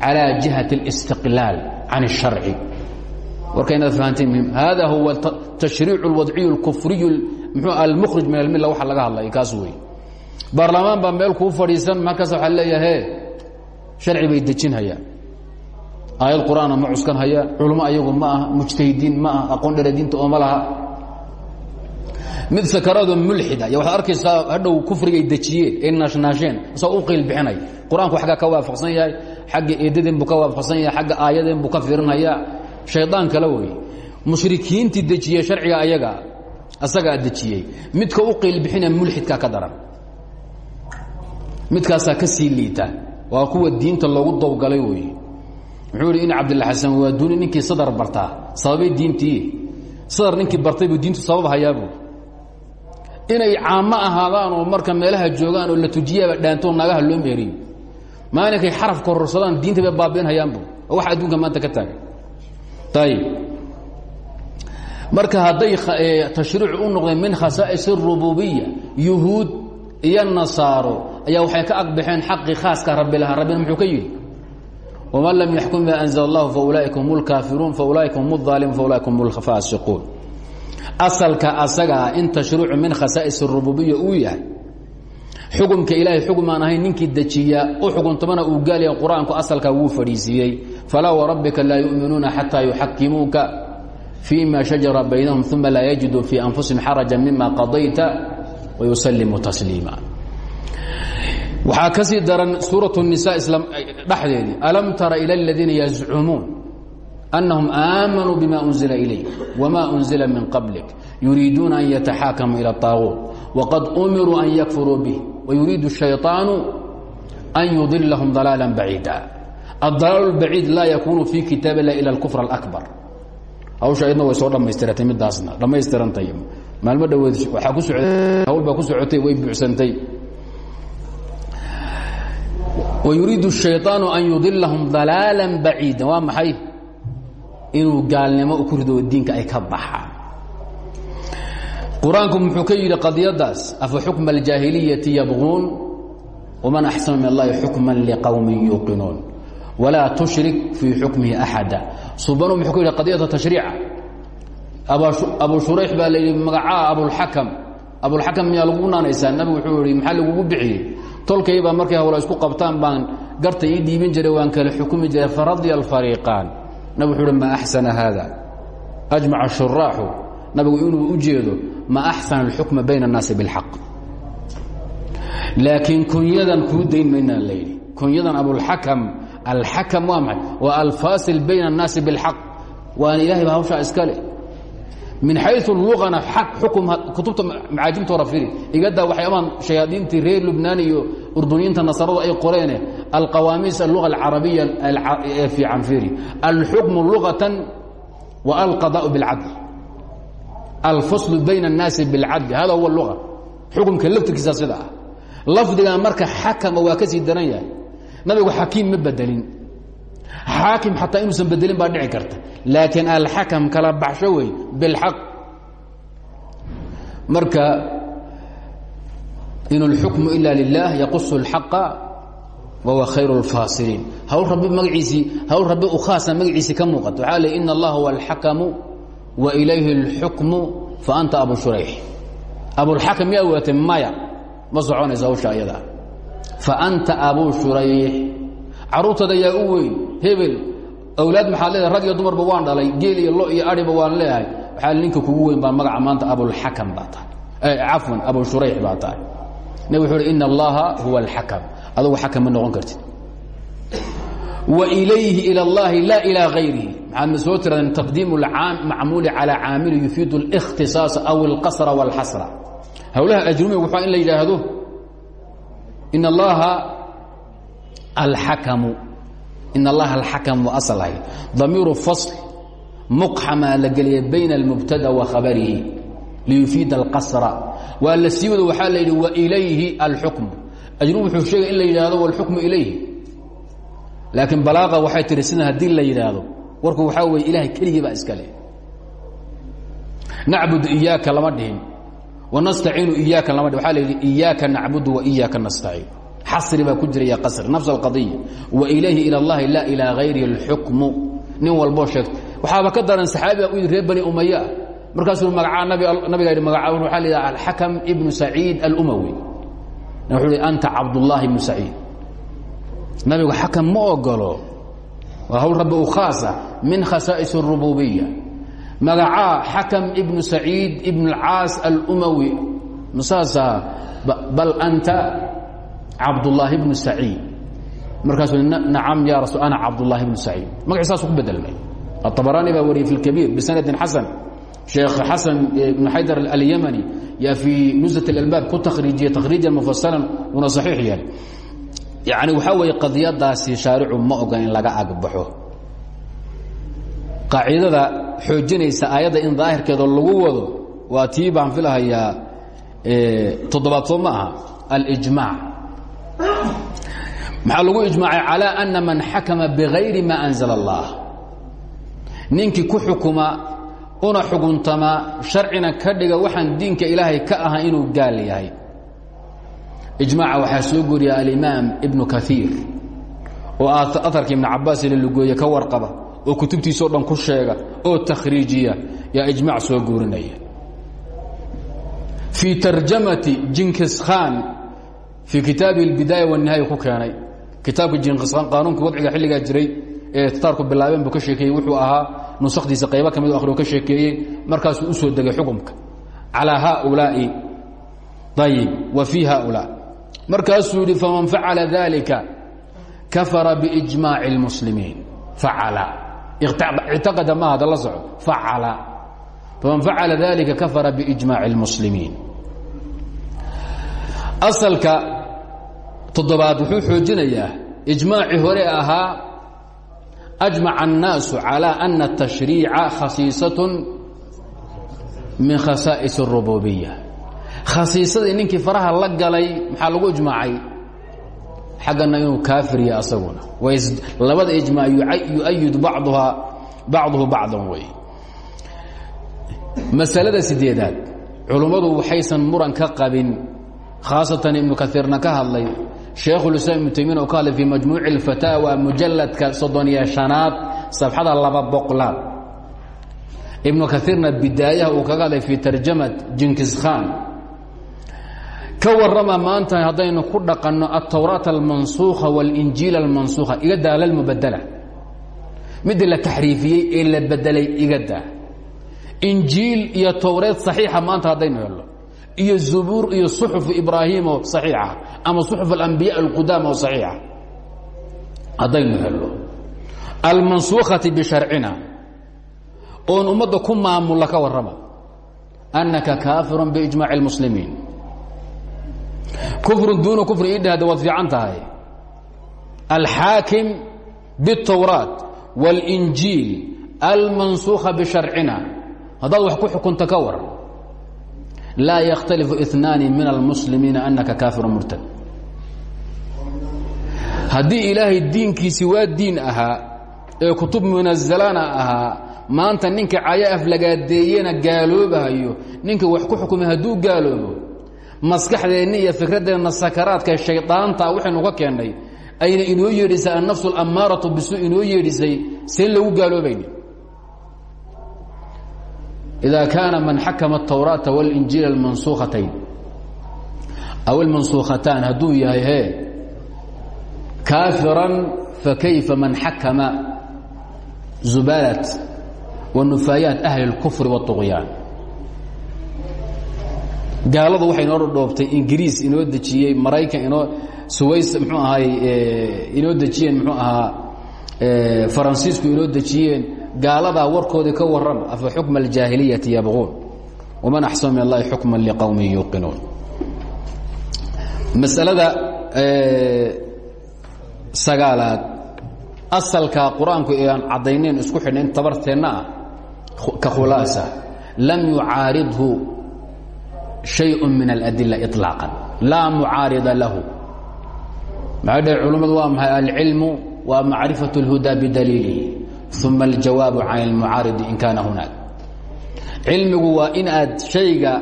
calى jihaة الاstiqlaal can الsharci warka inaad fahanteen muhim hada huwa tashriic اlwadciy اlkufriy almukhrij min almila waxa laga hadlaya kaas wey baarlamaan baa meel kuu fadhiisan markaas waxaa leeyahe sharci bay dejinhayaan aayad qur'aana ma cuskan hayaan culmo ayagu ma aha mujtahidiin ma aha aqoon dhere diinta ooma laha. Mid sakaraadoo mulxida ya waxaad arkaysaa hadhow kufrigay dejiyeen ee naashnaasheen isagoo u qiil bixinay. Qur'aanku xaggaa ka waafaqsan yahay xagga eedadeen buu ka waafaqsan yahay xagga aayadeen buu ka fiirinhayaa shaydaan kale wey mushrikiintii dejiyey sharciga ayaga asagaa dejiyey. Midka u qiil bixina mulxidkaa ka daran. Midkaasaa ka sii liita waa kuwa diinta loogu dowgalay wey muxuu ihi in cabdilla xasan waa duni ninkii sadar bartaa. Sababay diintii. Sadar ninkii bartay buu diintu sabab hayaabu inay caamo ahaadaan oo marka meelaha joogaan oo la tujiyaaba dhaantoo naagaha loo meeriyo maalinkay xaraf kororsadaan diinta bay baabiinhayaanbu oo wax adduunka maanta ka taagan ayib marka hadday tashriicu u noqdeen min khasaa'is اrububiya yuhuud iyo nasaaro ayaa waxay ka agbaxeen xaqii khaaska rabbi lahaa. Rabbina muxuu ka yidhi wman lam yaxkum bima anzl اllah faulaaئika hum اlkaafiruun faulaaئika hum الظaalimuun faulaaئika hum اlfaasiquun asalka asagaa in tashriicu min khasaa'is الrububiya uu yahay xukumka ilaahay xukm aan ahayn ninkii dejiya u xukuntamana uu gaalaya qur-aanku asalkaa wuu fadhiisiiyey falaa warabbika laa yu'minuuna xataa yuxakimuuka fima shajara baynahum uma laa yajiduu fii anfusihim xaraja mima qadayta wayuslimuu tasliima waxaa ka sii daran suuraة النisa dhexdeedii alam tara ilى اladiina yazcumuun أnahum aamanuu bima unzila ilayk wma unzila min qablik yuriiduuna an yataxaakamuu ilى الطaaguut waqad umiruu an yakfuruu bih wayuriidu الشhayطaanu an yudilahum ضalaaلا baciida الضalaal الbaciid laa yakunu fi kitaab اlah ilى اlkufr الأكbar hawsha ayadna way soo dhammaystiratay midaasna dhammaystirantay maalmo dhoweed waaa ku hawl baa ku socotay way buuxsantay wayuriidu الشhayطaanu an yudilahum ضalaaلا baciida waa maxay inuu gaalnimo ku rido diinka ay ka baxaan qur-aanku muxuu ka yidhi qadiyadaas afa xukma الjaahiliyati yabغuun وman أxsanu min اllahi xukma لqowmi yuuqinuun walaa tushrik fii xukmihi أxada subanu muxuu ka yidhi qadiyata tashriica abu shurayx baa la yidhi magacaa abulxakam abulxakam miyaa lagu naanaysaa nabigu wuxuu ihi maxaa lagugu bixiyey? Tolkaybaa markay hawla isku qabtaan baan garta ii dhiibin jiray waan kale xukumi jiray faradya alfariiqaan. Nabig wuxuu uhi ma axsana haada? Ajmaca ashuraaxu nabigu inuu u jeedo ma axsana alxukma bayna annaasi bilxaq. Laakiin kunyadan kuu dayn maynaan layidhi kunyadan abulxakam alxakam waa maxay? Waa alfaasil bayna annaasi bilxaq. Waana ilahayba hawshaa iskale min xayu luqana kutubta macaajimta hora firi igadaa waxyaabahan shayaadiintii reer lubnaan iyo urduniyiinta nasarada ay qoreene. Alqawaamiis alluga alcarabiya ee fiican firi alxukmu luqatan waalqadaau bilcadl. Alfaslu bayna annaasi bilcadli. Hada huwa luga xukumka laftirkiisa sida ah lafdigaa marka xakama waa ka sii daran yahay. Nabigu xakiim ma bedelin xaakim xataa inuusan bedelin baa dhici karta laakiin alxakam kala baxsho wey bilxaq marka in اlxukmu ila lilah yaqusu اlxaqa wahuwa khayr اlfaasiliin hawl rabbi magaciisii hawl rabbi u khaasa magaciisii ka muuqato waxaa le in allaha huwa alxakamu wa ilayhi اlxukmu fa anta abu shurayx abulxakam yaa waatay maya ma soconayso hawsha ayadaa fa anta abu shurayx caruurtada yaa u weyn hebel awlaad maxaad leedahay rag iyo dumarba waan dhalay geel iyo lo iyo ariba waan leeyahay waxaa ninka kugu weyn baa magaca maanta abulxakam baa tahay cafwan abu shurayx baa tahay nabig wuxuu uhi ina allaha huwa alxakam adugu xakam ma noqon kartid wa ilayhi ila اllahi laa ilaa gayrihi maxaad ma soo tiraadeen taqdiimu macmuuli calى caamili yufiidu اlاkhtisaas aw اlqasra wاlxasra howlaha ajrumiga waxaa in la yidhaahdo in allaha alxakamu in allaha alxakam wa asalhay damiiru fasl muqxamaa la geliyay bayna almubtada wa khabarihi liyufiida alqasra waa la sii wado waxaa la yidhi wailayhi alxukm ajrum wuxuu sheegay in la yidhaahdo walxukmu ilayhi laakiin balaaqa waxay tihi sidan haddii la yidhaahdo warku waxaa weye ilahay keligii baa iska leh nacbud iyaaka lama dhihin wanastaciinu iyaaka lama dhihin waa la yidhi iyaaka nacbudu wa iyaaka nastaciin xasri baa ku jira iyo qasri nafs alqadiya wa ilayhi ila allahi laa ilaa hayrihi alxukmu nin walboo sheegto waxaaba ka daran saxaabiga u yidhi reer bani umayeah markaasuu magacaa nabiga yidhi magacaabun waxaa la yidhaha alxakam ibnu saciid alumawi. Wuxuu yidhi anta cabdullaahi ibnu saciid. Nabigu xakam ma ogolo waa hawl rabbi u khaasa ah, min khasaa'is اrububiya magacaa xakam ibnu saciid ibn اlcaas alumawi. Masaasaha bal anta cabdulaahi bnu saciid markaasu nacam ya rasu ana cabdulaahi bnu saciid magaciisaasu ku bedelmay. Aabaraani baa wariyey fi kabiir bisanadin xasan sheekh xasan ibnu xaydar alyamani yaa fii nusat اalbaab ku takhriijiyey takhriijan mufasalan una saxiix yahay yani waxaa weeye qadiyadaasi shaaricu ma ogan in laga agbaxo. Qaacidada xoojinaysa ayadda in daahirkeeda lagu wado waa tii baan filahayaa toddobaad soo ma aha. Alijmaac maxaa lagu ijmaacay calى ana man xakama bغayri ma أnزla الlah ninkii ku xukuma una xukuntama sharcina ka dhiga waxaan diinka ilaahay ka ahaa inuu gaal yahay ijmaaca waxaa soo goriya alimaam ibnu kaiir oo aarka ibn cabaas lalugooye ka warqaba oo kutubtiisao dhan ku sheega oo takhriijiya yaa ijmac soo guurinaya fii tarjamati jinkis khan fii kitaabi اlbidaaya wالnihaaya ku keenay kitaabka jinkiskaan qaanuunka wadciga xilligaa jiray ee taarku bilaabeen buu ka sheekeeyey wuxuu ahaa nusakdiisa qaybo ka mid akhriu ka sheekeeyey markaasuu u soo degay xukumka calىa haؤulaaءi ayib wa fii haؤulaa markaasuu yidhi faman facala dalika kafara biijmaaci اlmuslimiin facala ictaqada ma hada la soco facala faman facala dalika kafara biijmaaci اlmuslimiin asalka toddobaad wuxuu xoojinayaa ijmaacii hore ahaa ajmaca الnaasu calى ana الtashriica khasiisaة min khasaa'is الrububiya khasiisadii ninkii faraha la galay maxaa lagu ijmaacay xaggana inuu kaafiriya asaguna labada ijmaac yuayid baduha bacduhu bacdan wey masalada sideedaad culummadu waxaysan muran ka qabin khaasatan ibnu kaiirna ka hadlay sheekhulislaam ibnu taymiyan oo ka hadlay fii majmuuci اlfataawa mujalladka soddon iyo shanaad safxada laba boqlaad. Ibnu kaiirna bidaayaha uu kaga hadlay fii tarjamat jinkis khan. Ka warrama maanta haddaynu ku dhaqanno altawraat almansuukha waاlinjiil almansuukha iga daa lalmubadala midda la taxriifiyey ee la bedelay iga daa. Injiil iyo towreed saxiixa maanta haddaynu helno iyo zubuur iyo suxufu ibraahim oo saxiixa ama suxuf alambiya alqudaama oo saxiixa haddaynu helno almansuukhati bisharcina oon ummadda ku maamulla ka warrama أnaka kaafiru biijmaaci اlmuslimiin kufru duuna kufri idha hadda waad fiican tahay alxaakim bالtowraat wاlإnjiil almansuukha bisharcina haddaad wax ku xukunta ka waran laa ykhtalifu اثnaani min almuslimiina anaka kaafiru murtad haddii ilaahay diinkiisi waa diin ahaa ee kutub munazalana ahaa maanta ninka caya aflagaadeeyena gaaloobahayo ninka wax ku xukumay hadduu gaaloobo maskaxdeenna iyo fikradeenna sakaraadka shaydaanta waxaynu ka keennay ayna inoo yeedhisay annafsu alammaaratu bisu inoo yeedhisay seen lagu gaaloobayni إida kaana man xakama الtawraata wاlinjiil اlmansuukhatayn aw اlmansuukhataan hadduu yahay he kaafiran fakayfa man xakama zubaalat wanufaayaat ahli اlkufri wالطuqyaan gaaladu waxay inoo dhoobtay ingiriis inoo dejiyey maraykan inoo suways mxuu ahaay inoo dejiyeen mxuu ahaa faransiisku inoo dejiyeen gaaladaa warkoodii ka warrama afa xukma aljaahiliyati yabquun waman axsanu min allahi xukman liqowmin yuuqinuun. Masalada sagaalaad asalkaa qur'aanku aan caddaynayn isku xidhna in ah, ka khulaasa. Lam yucaaridhu shayun min aladila iطlaaqan laa mucaarida lahu. Maxay dhahe culummadu waa maxay alcilmu? Waa macrifatu اlhudaa bidaliilihi uma aljawaabu can اlmucaaridi in kaana hunaak cilmigu waa in aad shayga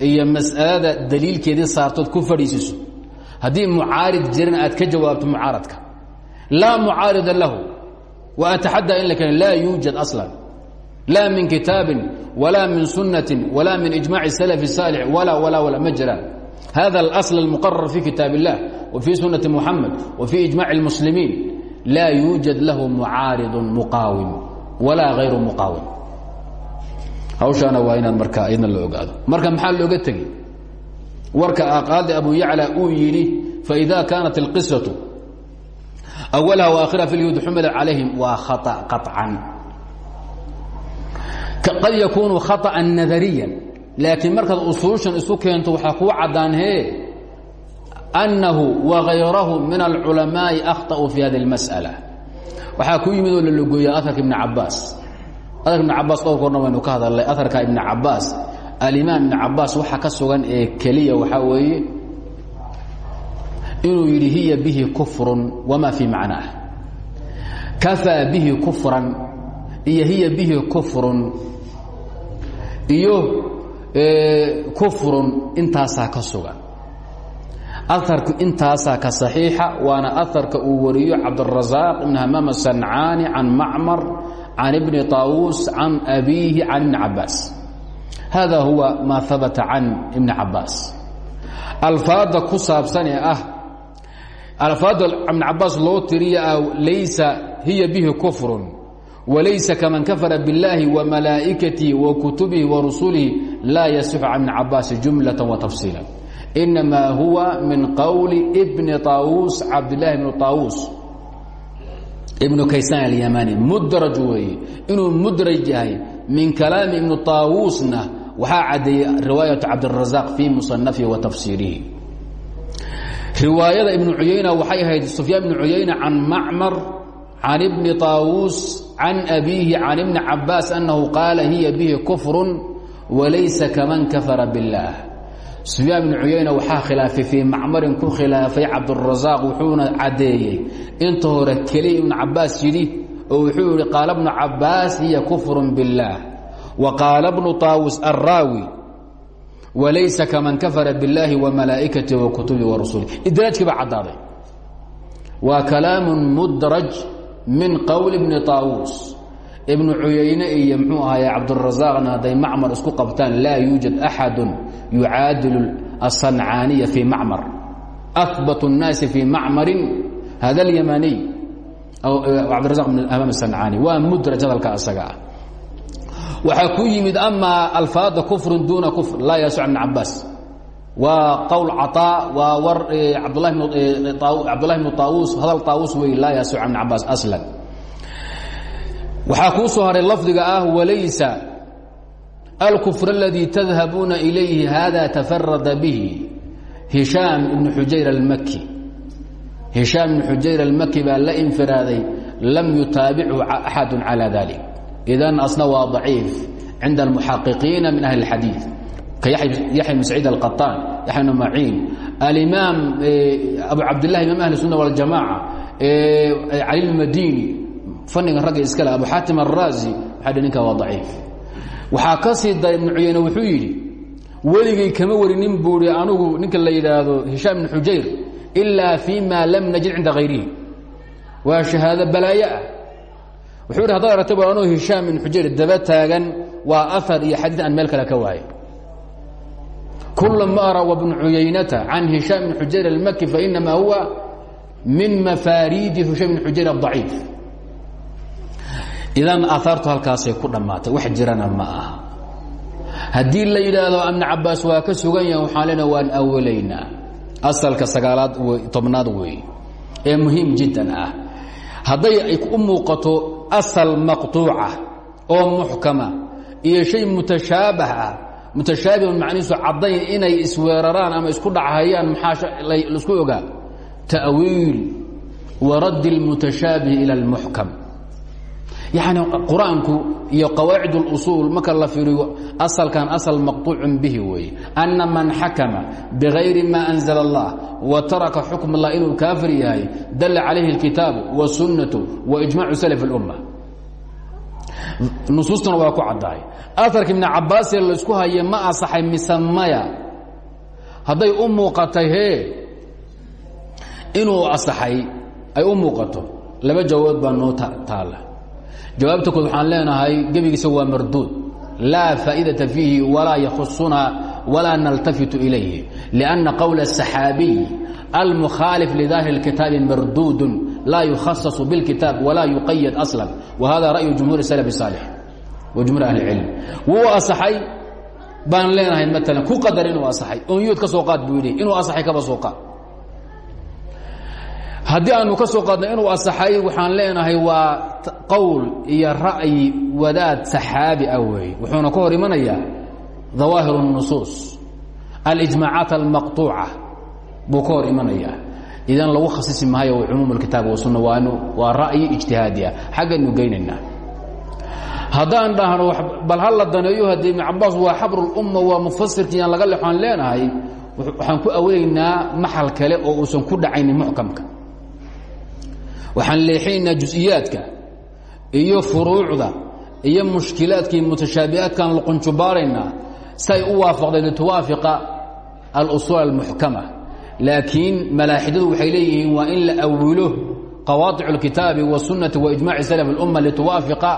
iyo mas'alada daliilkeedii saartood ku fadhiisiso haddii mucaarid jiran aad ka jawaabto mucaaradka laa mucaarida lahu wa ataxadى in la keen laa yuujad aslan laa min kitaabin walaa min sunati walaa min ijmac اsalaf الsaalix walaa walaa walaa ma jiraan hada اlasl اlmuqarar fi kitaab الlah wa fii sunati muxamed wa fii ijmac اlmuslimiin laa yuujad lahu mucaaridu muqaawim walaa hayru muqaawim hawshaana waa inaad markaa idna la ogaado marka maxaa looga tegi warka qaadi abu yacla uu yidhi faida kaanat اlqisaةu awalha waakhira fi lyud xumila calayhim waa khaطأ qaطcan qad yakuunu khaطأa nadariya laakiin markaad usuushan isu keento waxaa kuu caddaan hee annahu wagayrahu min alculamaa'i akhطauu fi hadi اlmas'ala waxaa ku yimid oo la lugooya aarka ibn cabaas aarka ibn cabaas dhowrka orna waynu ka hadalnay aarka ibn cabaas alimaam ibn cabaas waxa ka sugan ee keliya waxaa weeye inuu yidhi hiya bihi kufrun wama fii macnaah kafaa bihi kufran iyo hiya bihi kufrun iyo kufrun intaasaa ka sugan aarku intaasaa ka saxiixa waana aarka uu wariyo cabdarasaaq ibn hamaam asancaani can macmar can ibni طaawuus can abiihi can ibni cabaas hada huwa maa habata can ibni cabaas alfaada ku saabsan ee ah alfaada ibn cabaas loo tiriya ah laysa hiya bihi kufrun walaysa kaman kafara biاllaahi wamalaa'ikatihi wa kutubihi wa rusulihi laa yasixu can ibni cabaasi jumlata wa tafsiila inamaa huwa min qowli bni طaawuus cabdillaahi bni طaawuus ibnu kaysaan alyamani mudraj weeye inuu mudraj yahay min kalaami ibni طaawuusna waxaa caddeeyey riwaayaة cabdiلraزaaq fii musanafihi wa tafsiirihi riwaayada ibnu cuyayna waxay ahayd sufyaan ibnu cuyayna can macmar can ibni طaawuus can abiihi can ibni cabaas annahu qaala hiya bihi kufru walaysa kaman kafara biاllah sufyaan bn cuyayna waxaa khilaafay fii macmarin ku khilaafay cabdurasaaq wuxuuna caddeeyey. Inta hore keliya ibnu cabbaas yidhi oo wuxuu yidhi qaala bnu cabbaas hiya kufrun biاllaah wa qaala bnu taawus arraawi walaysa kaman kafara biاllaahi wamalaa'ikatih wakutubihi warasuulih idraajkii baa caddaaday. Waa kalaamun mudraj min qowl bni taawuus ibnu cuyayne iyo mxuu ahaye cabdurasaaqna hadday macmar isku qabtaan laa yuujad axadu yucaadilu aلصancaaniya fii macmar ahbat الnaasi fii macmarin hada اlyamaniy cabdirazaq bn amaam sancaani waa mudraj hadalka asaga ah waxaa ku yimid amaa alfaada kufru duuna kufr laa yasu bn cabaas waa qowl caطaa waa war cabdulahi bnu طaawuus hadal طaawuus wey laa yasu bn cabaas aslan waxaa kuu soo haray lafdiga ah walaysa alkufr اladii tadhabuuna ilayhi hada tafarada bihi hishaam ibn xujayr almaki hishaam ibn xujayr almaki baa la infiraaday lam yutaabichu axadu calى dalik idan asna waa ضaciif cinda almuxaqiqiina min ahli اlxadiiث ka yaxya bn saciid alqaطaan yaxya bn maciin alimaam abu cabdillahi imaam ahli الsunna wاljamaca cali اmadini fanniga ragga iskale abu xaatim araazi dhi ninka waa daciif. Waxaa ka sii daray ibnu cuyeyne wuxuu yidhi weligay kama warinin buui anugu ninka la yidhaahdo hishaam ibn xujayr ilaa ma lam najid cinda hayrihi waa shahaado balaayo ah. Wuxuu yidhi haddaad aragta hishaam ibn xujayr daba taagan waa ahar iyo xadiid aan meel kale ka waayo. Kulama rawa bnu cuyaynata can hishaam ibn xujayr almaki huwa min mafaariidi hishaam ibn xujayr aضaciif idan aaartu halkaasay ku dhammaatay wax jirana ma aha haddii la yidhaahdo ibn cabaas waa ka sugan yahay waxaan lena waan awalaynaa asalka sagaalaad tobnaad weey ee muhiim jiddan ah hadday ay u muuqato asal maqطuuca oo muxkama iyo shay mutashaabah ah mutashaabihun macnihiisu caddayn inay isweeraraan ama isku dhachayaan maxaa laisku ogaa ta'wiil waraddi اlmutashaabih ilى اlmuxkam yani qur-aanku iyo qawaacid اlusuul marka la firiyo asalkan asal maqطuucun bihi weeye ana man xakama bغayri ma أnزl الlah wa taraka xukm الlah inuu kaafir yahay dala calayhi اlkitaabu wالsunaةu waإجmacu slف الأma nusuustuna waa ku caddahay aarka ibn cabaasee laysku haye ma asaxay mise maya hadday u muuqatay he inuu asaxay ay u muuqato laba jawabood baa noo taala jawaabta kood waxaan leenahay gebigiisa waa marduud. Laa faa'iidata fiihi walaa yakusunaa walaa naltafitu ilayhi lianna qowla asaxaabiy almukhaalif lidaahiri اlkitaabi marduudun laa yukhasasu bilkitaab walaa yuqayad aslan. Wa hada ra'yu jumhuuri salaf saalix wa jumhuur ahli اcilm wuu asaxay baan leenahay maalan ku qadar inuu asaxay. Onyuud ka soo qaad buu yidhi inuu asaxay kaba soo qaad haddii aanu ka soo qaadna inuu asaxay waxaan leenahay waa qowl iyo ra'yi wadaad saxaabi ah weeye wuxuuna ka hor imanayaa dawaahir الnusuus alijmaacaat almaqطuuca buu ka hor imanayaa idan lagu khasisi maayo cumuum اkitaab wasunna waan waa ra'yi ijtihaadi ah xaggaynu geynaynaa haddaan dhahno bal ha la daneeyo haddii ibn cabaas waa xabru اlumma waa mufasirkiiaan laga le aan leenahay waxaan ku awelaynaa maxal kale oo uusan ku dhacaynin muxkamka waxaan leexinaynaa juز'iyaadka iyo furuucda iyo muشhkilaadkii mutashaabihaadkan luqunjubaaraynaa say u waafaqday lituwaafiqa alusuul almuxkama laakiin malaaxidadu waxay leeyihiin waa in la awilo qawaaic اlkitaabi wالsunaةi waijmaci slف اlأuma lituwaafiqa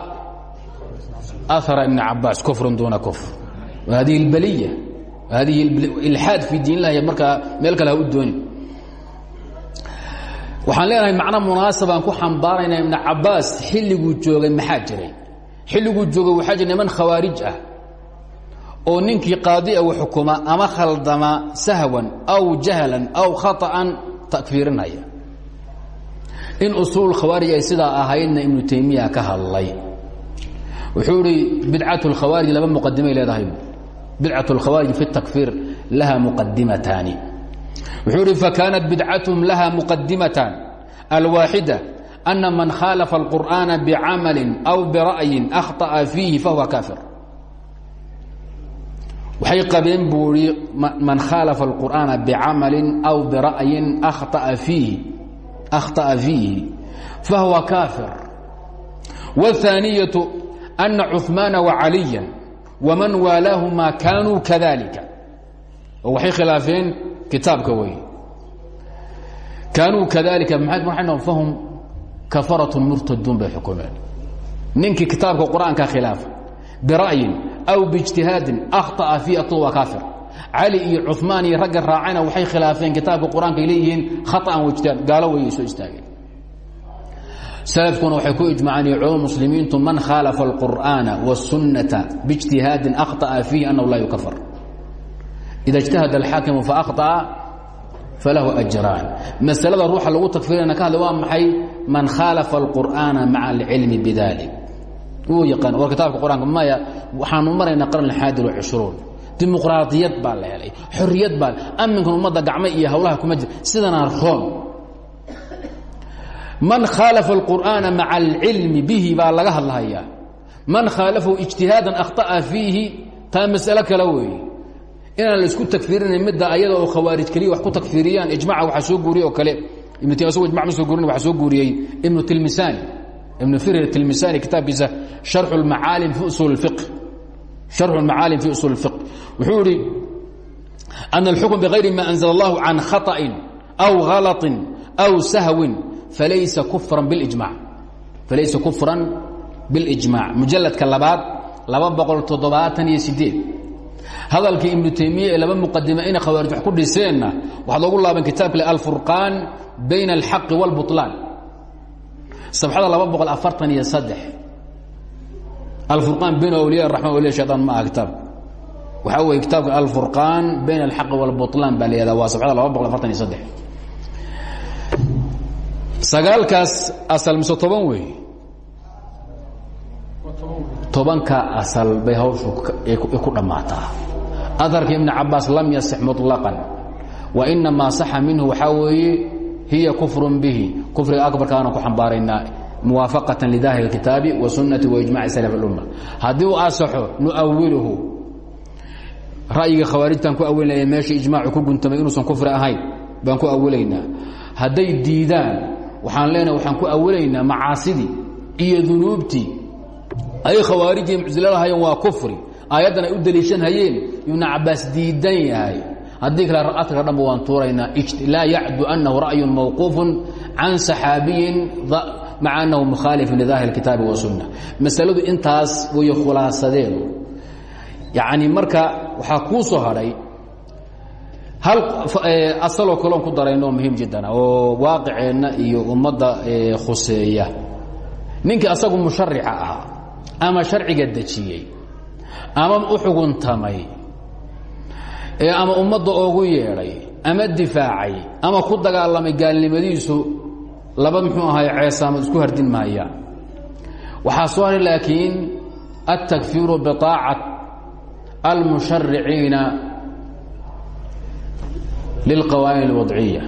ahara ibn cabaas kufrun duuna kufr hadihi اlbaliya hadihi ilxaad fii diin lahi markaa meel kale ha u dooni waxaan leenahay macno munaasabaan ku xambaaraynaa ibn cabaas xilliguu joogay maxaa jiray xilliguu joogay waxaa jira niman khawaarij ah oo ninkii qaadi'a u xukuma ama khaldama sahwan aw jahlan aw khaطa'an takfiirinaya in usuul khawaarij ay sidaa ahaydna ibnu taymiya ka hadlay wuxuu idhi bidcat اlkhawaarij laba muqadimay leedahay bidcat اlkhawaarij fi اtakfiir laha muqadimataani wuxuu ihi fakaanat bidcatهum laha muqadimatan alwaaxida أna man khaalafa الqur'ana bicamali aw bira'yin akhطأa fiihi fahuwa kaafir waxay qabeen buu i man khaalafa الqur'aana bicamali aw bira'yin akhطأa fiihi akhطأa fiihi fahuwa kaafir والثaaniyaة أna cuثmaana وacaliya وman waalaahuma kaanuu kadalika oo waxay khilaafeen kitaabka wey kaanuu kadalika fahum kafarat murtaduun bay xukumeen ninkii kitaabka qur-aanka khilaafa bira'yin aw biijtihaadin akhطa'a fii atu waa kaafir cali iyo cumaan iyo ragga raacayna waxay khilaafeen kitaabka qur-aanka ay leeyihiin khaطan wajtihaad gaalo wayay soo istaageen slafkuna waxay ku ijmaceen iyo culum muslimiintu man khaalafa اlqur'aana wالsunnata biاjtihaadin akhطa'a fiihi annahu laa yukafar ida اجtahada اlxaakimu faأkhطأa falahu أjraan masalada ruuxa lagu takfirana ka hadlay waa maxay man khaalafa اlqur'aana maca اlcilmi bidalik wuu yaqaan war kitaabka qur-aanka maya waxaanu maraynaa qarn xaadil wacishruun dimuqraadiyad baa la helay xorriyad baa amminkan ummadda gacmo iyo hawlaha kuma jira sidanaa room man khaalafa alqur'aana maca alcilmi bihi baa laga hadlahayaa man khaalafahu ijtihaadan akhطa'a fiihi taa mas'alo kale weeye inaan la isku takfiirinayn midda ayada oo khawaarij keliya wax ku takfiiriyaan ijmaca waxaa soo guuriyey oo kale ibnu taymiya asagoo ijmac ma soo guurin waxaa soo guuriyey ibnu tilmisani ibnu firir tilmisani kitaabkiisa sharxu lmacaalim fi usuul اfiq sharxu lmacaalim fi usuul اfiq wuxuu idhi أن الحكم بغayri ma أنزل الله عan khaطأ أو غalط أو sahو falaysa kufra bاإجmاع falaysa kufran biاlإجmاع mujaladka labaad laba boqol toddobaatan iyo sideed hadalkii ibnu taymiya ee laba muqadime inay khawaarij wax ku dhiseenna waxaad loogu laaban kitaabka le alfurqaan bayna alxaqi wاlbuطlaan sabxada laba boqol afartan iyo saddex alfurqaan bayn awliya raxman awliya shayطaan ma aha kitaabka waxaa weeye kitaabka alfurqaan bayn alxaqi wاlbuطlaan baa la yihahda waa sabxada laba boqol afartan iyo saddex sagaalkaas asal mise toban wey tobanka asal bay hawshu ku dhammaataa aarka ibn cabaas lam yasix muطlaqan wainamaa saxa minhu waxaa weeye hiya kufrun bihi. Kufriga abarkaana ku xambaaraynaa muwaafaqatan lidaahir kitaabi wa sunati waijmaci salaf اlumma haddii uu asaxo nuawilhu ra'yiga khawaarijtaan ku awilinaya meesha ijmaacu ku guntamay inuusan kufri ahayn baan ku awilaynaa hadday diidaan waxaan leenaha waxaan ku awilaynaa macaasidii iyo dunuubtii. Ay khawaarijii mucsilada hayeen waa kufri. Aayaddan ay u deliishan hayeen ibnu cabaas diidan yahay. Haddii kale atrka dhanba waan tuuraynaa. Laa yacdu annahu ra'yun mawquufun can saxaabiyin maca annahu mukhaalifun lidaahir kitaabi wasunna masaladu intaas way khulaasadeedu. Yacni marka waxaa kuu soo hadhay hal asaloo kaloon ku darayno muhiim jiddan oo waaqiceenna iyo ummadda khuseeya. Ninkii asagu musharica ahaa ama sharciga dejiyey ama u xuguntamay ama ummadda oogu yeedhay ama difaacay ama ku dagaalamay gaalnimadiisu laba muxuu ahay ceesaamad isku hardin maayaan waxaa soo haray laakiin altakfiiru biطaacat almushariciina lilqawaaniin اlwadciya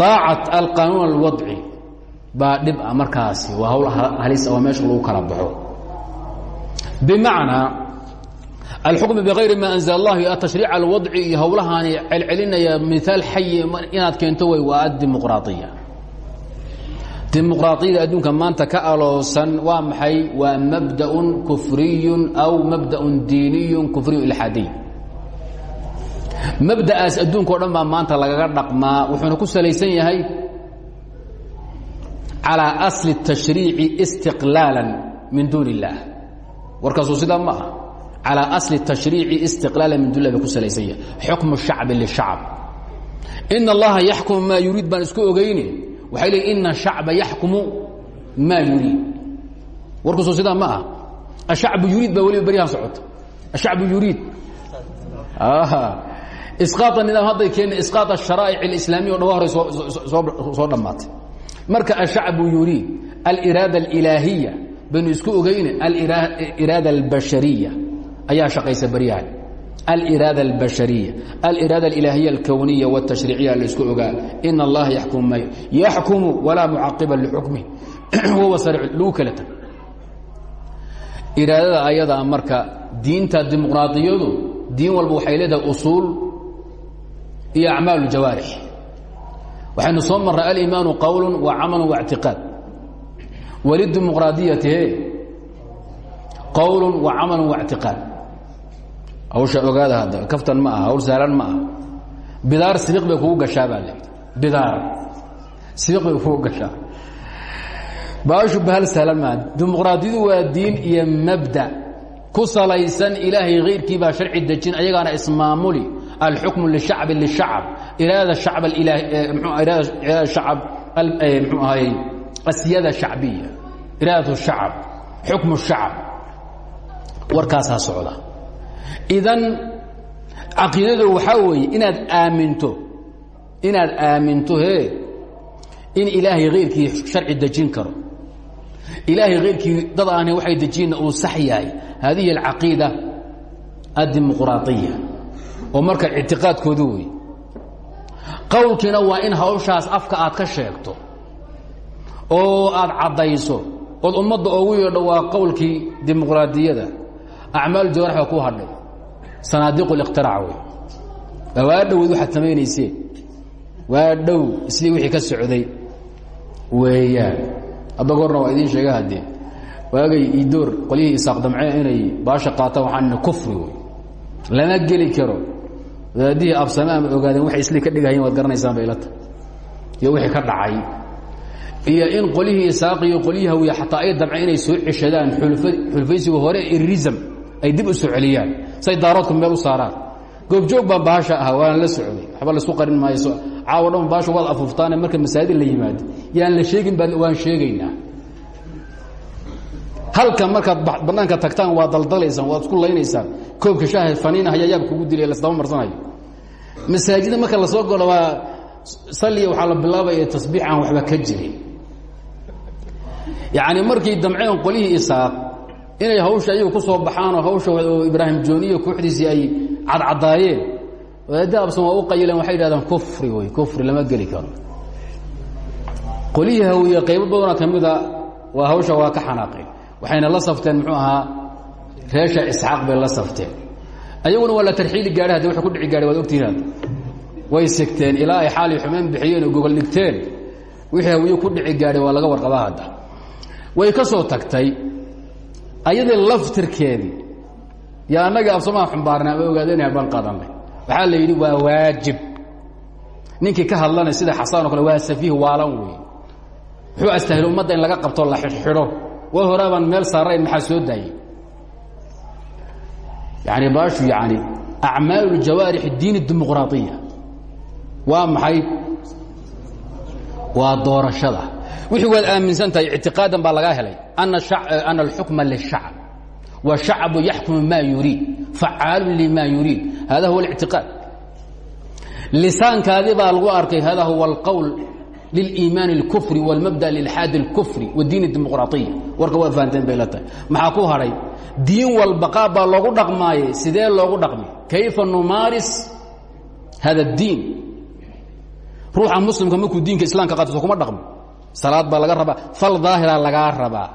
طaacat alqanuun اlwadci baa dhib a markaasi waa hawl halis oo meesha lagu kala baxo bimacnaa alxukm bغayri ma أnزل اllah iyo atashriic alwadci iyo howlahaani celcelinaya miaal xayi inaad keento way waa adimuqraaiya dimuqraadiyada adduunka maanta ka aloosan waa maxay waa mabdaأ kufriy aw mabdaأ diiniy kufriy ilxaadiy mabda'aas adduunka o dhan baa maanta lagaga dhaqmaa wuxuuna ku salaysan yahay calىa asli الtashriici istiqlaala min duun الlah warkaasu sidaa ma ah calى asli tashriici istiqlaala min dulla bay ku salaysanya xukmu shacbi lishacb in allaha yaxkumu maa yuriid baan isku ogeyne waxay leeyi ina shacba yaxkumu maa yuriid warkuso sidaa ma ah ashacbu yuriid baa weliba baryahan socota ashacbu yuriid isqaaa nidaam hadday keena isqaaa asharaa'ic alislaamiya o dhan horey soo dhammaatay marka ashacbu yuriid aliraada alilaahiya baynu isku ogeyne aliraada albashariya ayaa shaqaysa baryahan aliraada albashariya aliraada alilaahiya alkowniya wاtashriiciya laysku ogaa in allaha yaxkumu may yaxkumu walaa mucaqiba lixukmi wawa sariic lagu kala tag iraadada ayadaa marka diinta dimuqraadiyadu diin walba waxay leedahay usuul iyo acmaal jawaarix waxaynu soo marray alimaanu qowl wa camal waاctiqaad walidimuqraadiyati he qowl wa camal waاctiqaad hawsha ogaada hadda kaftan ma aha hawl sahlan ma aha. Bidaar sibiq bay kugu gashaa baa le bidaar sibiq bay kugu gashaa. Baashu bahal sahlan maaha dimuqraadiyadu waa diin iyo mabda. Ku salaysan ilaahay hayrkii baa sharci dejin ayagaana ismaamuli. Alxukmu lishacbi lishacb iraada shacb iraada shacab mxuu ahay asiyada shacbiya. Iraadat shacab xukmu shacab. Warkaasaa socda idan caqiidadu waxaa weeye inaad aaminto inaad aaminto he in ilaahay hayrkii sharci dejin karo. Ilaahay keyrkii dad aanay waxay dejiyeenna uu sax yahay. Hadihi alcaqiida addimuqraaiya oo marka ictiqaadkoodu wey qowlkiina waa in hawshaas afka aad ka sheegto oo aad caddayso ood ummadda oogu yeedho waa qowlkii dimuqraadiyada acmaal jawaarix baa ku hadhay sanaadiiq اliqtiraac wey waa dhoweyd waxaad samaynayseen. Waa dhow sidii wixii ka socday. Weeyaan. Hadda goorna waa idiin sheega haddee waagay idoor qolyihii isaaq damceen inay baasha qaataan waxaan kufri wey lama geli karo. Wadaadihii absame ama ogaadeen waxay isli ka dhigahayeen waad garanaysaan baylata iyo wixii ka dhacay. Iyo in qolyihii isaaq iyo qolyihii hawiya xataa ay damceen inay soo ceshadaan xulfaysiga hore irism ay dib u soo celiyaan say daaroodku meel u saaraan. Goobjoog baan bahasha ahaa waana la socday. Waxba la isku qarin maayo caawo dhan bahasha waad afuuftaane marka masaajid la yimaado. Yaan la sheegin baa waan sheegaynaa. Halka markaad banaanka tagtaan waa daldalaysaan waad isku laynaysaan. Koobka shaaha faniina hayayaab kugu dilay lasdaba marsanayo. Masaajida marka la soo galo waa saliya waxaa la bilaabaya tasbiix aan waxba ka jirin yacni markii damceen qolihii isaaq inay hawsha ayagu ku soo baxaanoo hawsha ibraahim jooniyo kooxdiisii ay cadcadaayeen wadaadda absan waa u qayileen waxay yidhahdeen kufri wey kufri lama geli karo. Qolihii hawiye qaybo badanoo ka mida waa hawsha waa ka xanaaqeen. Waxayna la safteen muxuu ahaa reesha isxaaq bay la safteen. Ayaguna waa la tarxiili gaadhay haddi wuxuu ku dhici gaadhay waad ogtihiin hadda way sigteen ilaa ay xaali xumeyn bixiyeen oo gogol dhigteen. Wixii hawiye ku dhici gaadhay waa laga warqabaa hadda. Way ka soo tagtay ayadii laftirkeedii yo annagii absamaha xumbaarnay ama ogaadeenaha baan qadanay waxaa la yidhi waa waajib. Ninkii ka hadlanay sida xasaan kale waa safiih waalan wey wuxuu astahil ummadda in laga qabto la xidhxidho. Wa horaabaan meel saarayn maxaa soo daayey? Yani baashu yani acmaal jawaarix diin dimuqraaiya waa maxay? Waa doorashada wixii waad aaminsan tahay ictiqaadan baa lagaa helay ana alxukma lishacb washacbu yaxkumu ma yuriid facaalu lima yuriid hada huwa اlictiqaad lisaankaadii baa lagu arkay hada huwa اlqowl liliimaan اlkufri wاlmabda lilxaad اlkufri wadiin اdimuqraaiya warka waa fahanteen bay la tahay maxaa ku hadhay diin walba qaab baa loogu dhaqmaaye sidee loogu dhaqmi kayfa numaaris hada اdiin ruuxa muslimka markuu diinka islaamka qaatoso kuma dhaqmo salaad baa laga rabaa fal daahira lagaa rabaa.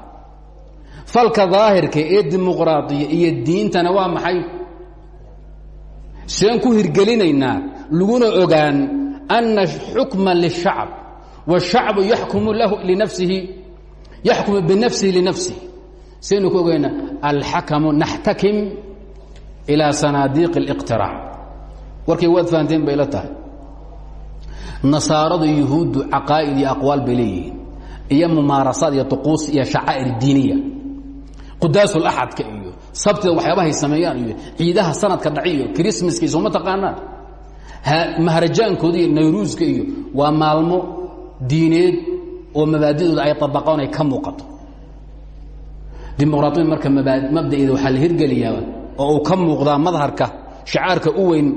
Falka daahirka ee dimuqraadiya iyo diintana waa maxay? Seen ku hirgelinaynaa laguna ogaan ana xukma lishacb washacbu yaxkumu lahu linafsihi yaxkumu binafsihi linafsihi seenu ku ogaynaa alxakamu naxtakim ilaa sanaadiiq اliqtiraac warkay waad fahanteen bay la tahay nasaaradu yuhuuddu caqaa'id iyo aqwaal bay iyo mumaarasaad iyo طuquus iyo shacaa'ir diiniya. Qudaasul-axadka iyo sabtida waxyaabahay sameeyaan iyo ciidaha sanadka dhaci iyo krismaska isoma taqaanaan? Maharajaankooda iyo nayruuska iyo waa maalmo diineed oo mabaadidooda ay abaqaan ay ka muuqato. Dimuqraadiya marka mabdaeeda waxaa la hirgeliyaa oo uu ka madharka shacaarka u weyn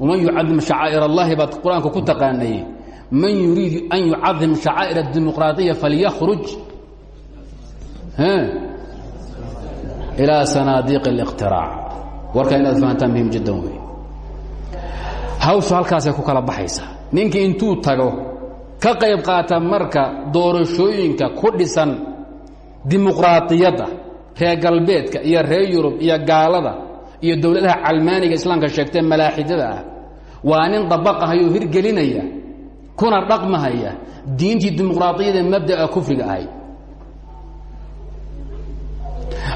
man yucadim shacaa'ir اllahi baad qur-aanka ku taqaanayey man yuriid an yucadim shacaa'ir الdimuqraadiya falyakruj ilىa sanaadiiq اliqtiraac warka inaad fahantaan muhim jiddan wey hawshu halkaasay ku kala baxaysaa ninkii intuu tago ka qayb qaata marka doorashooyinka ku dhisan dimuqraadiyadda reer galbeedka iyo reer yurub iyo gaalada iyo dowladaha calmaaniga islaamka sheegtee malaaxidada ah. Waa nin dabaqahayoo hirgelinaya kuna dhaqmahaya. Diintii dimuqraadiyada mabda'a kufriga ahayd.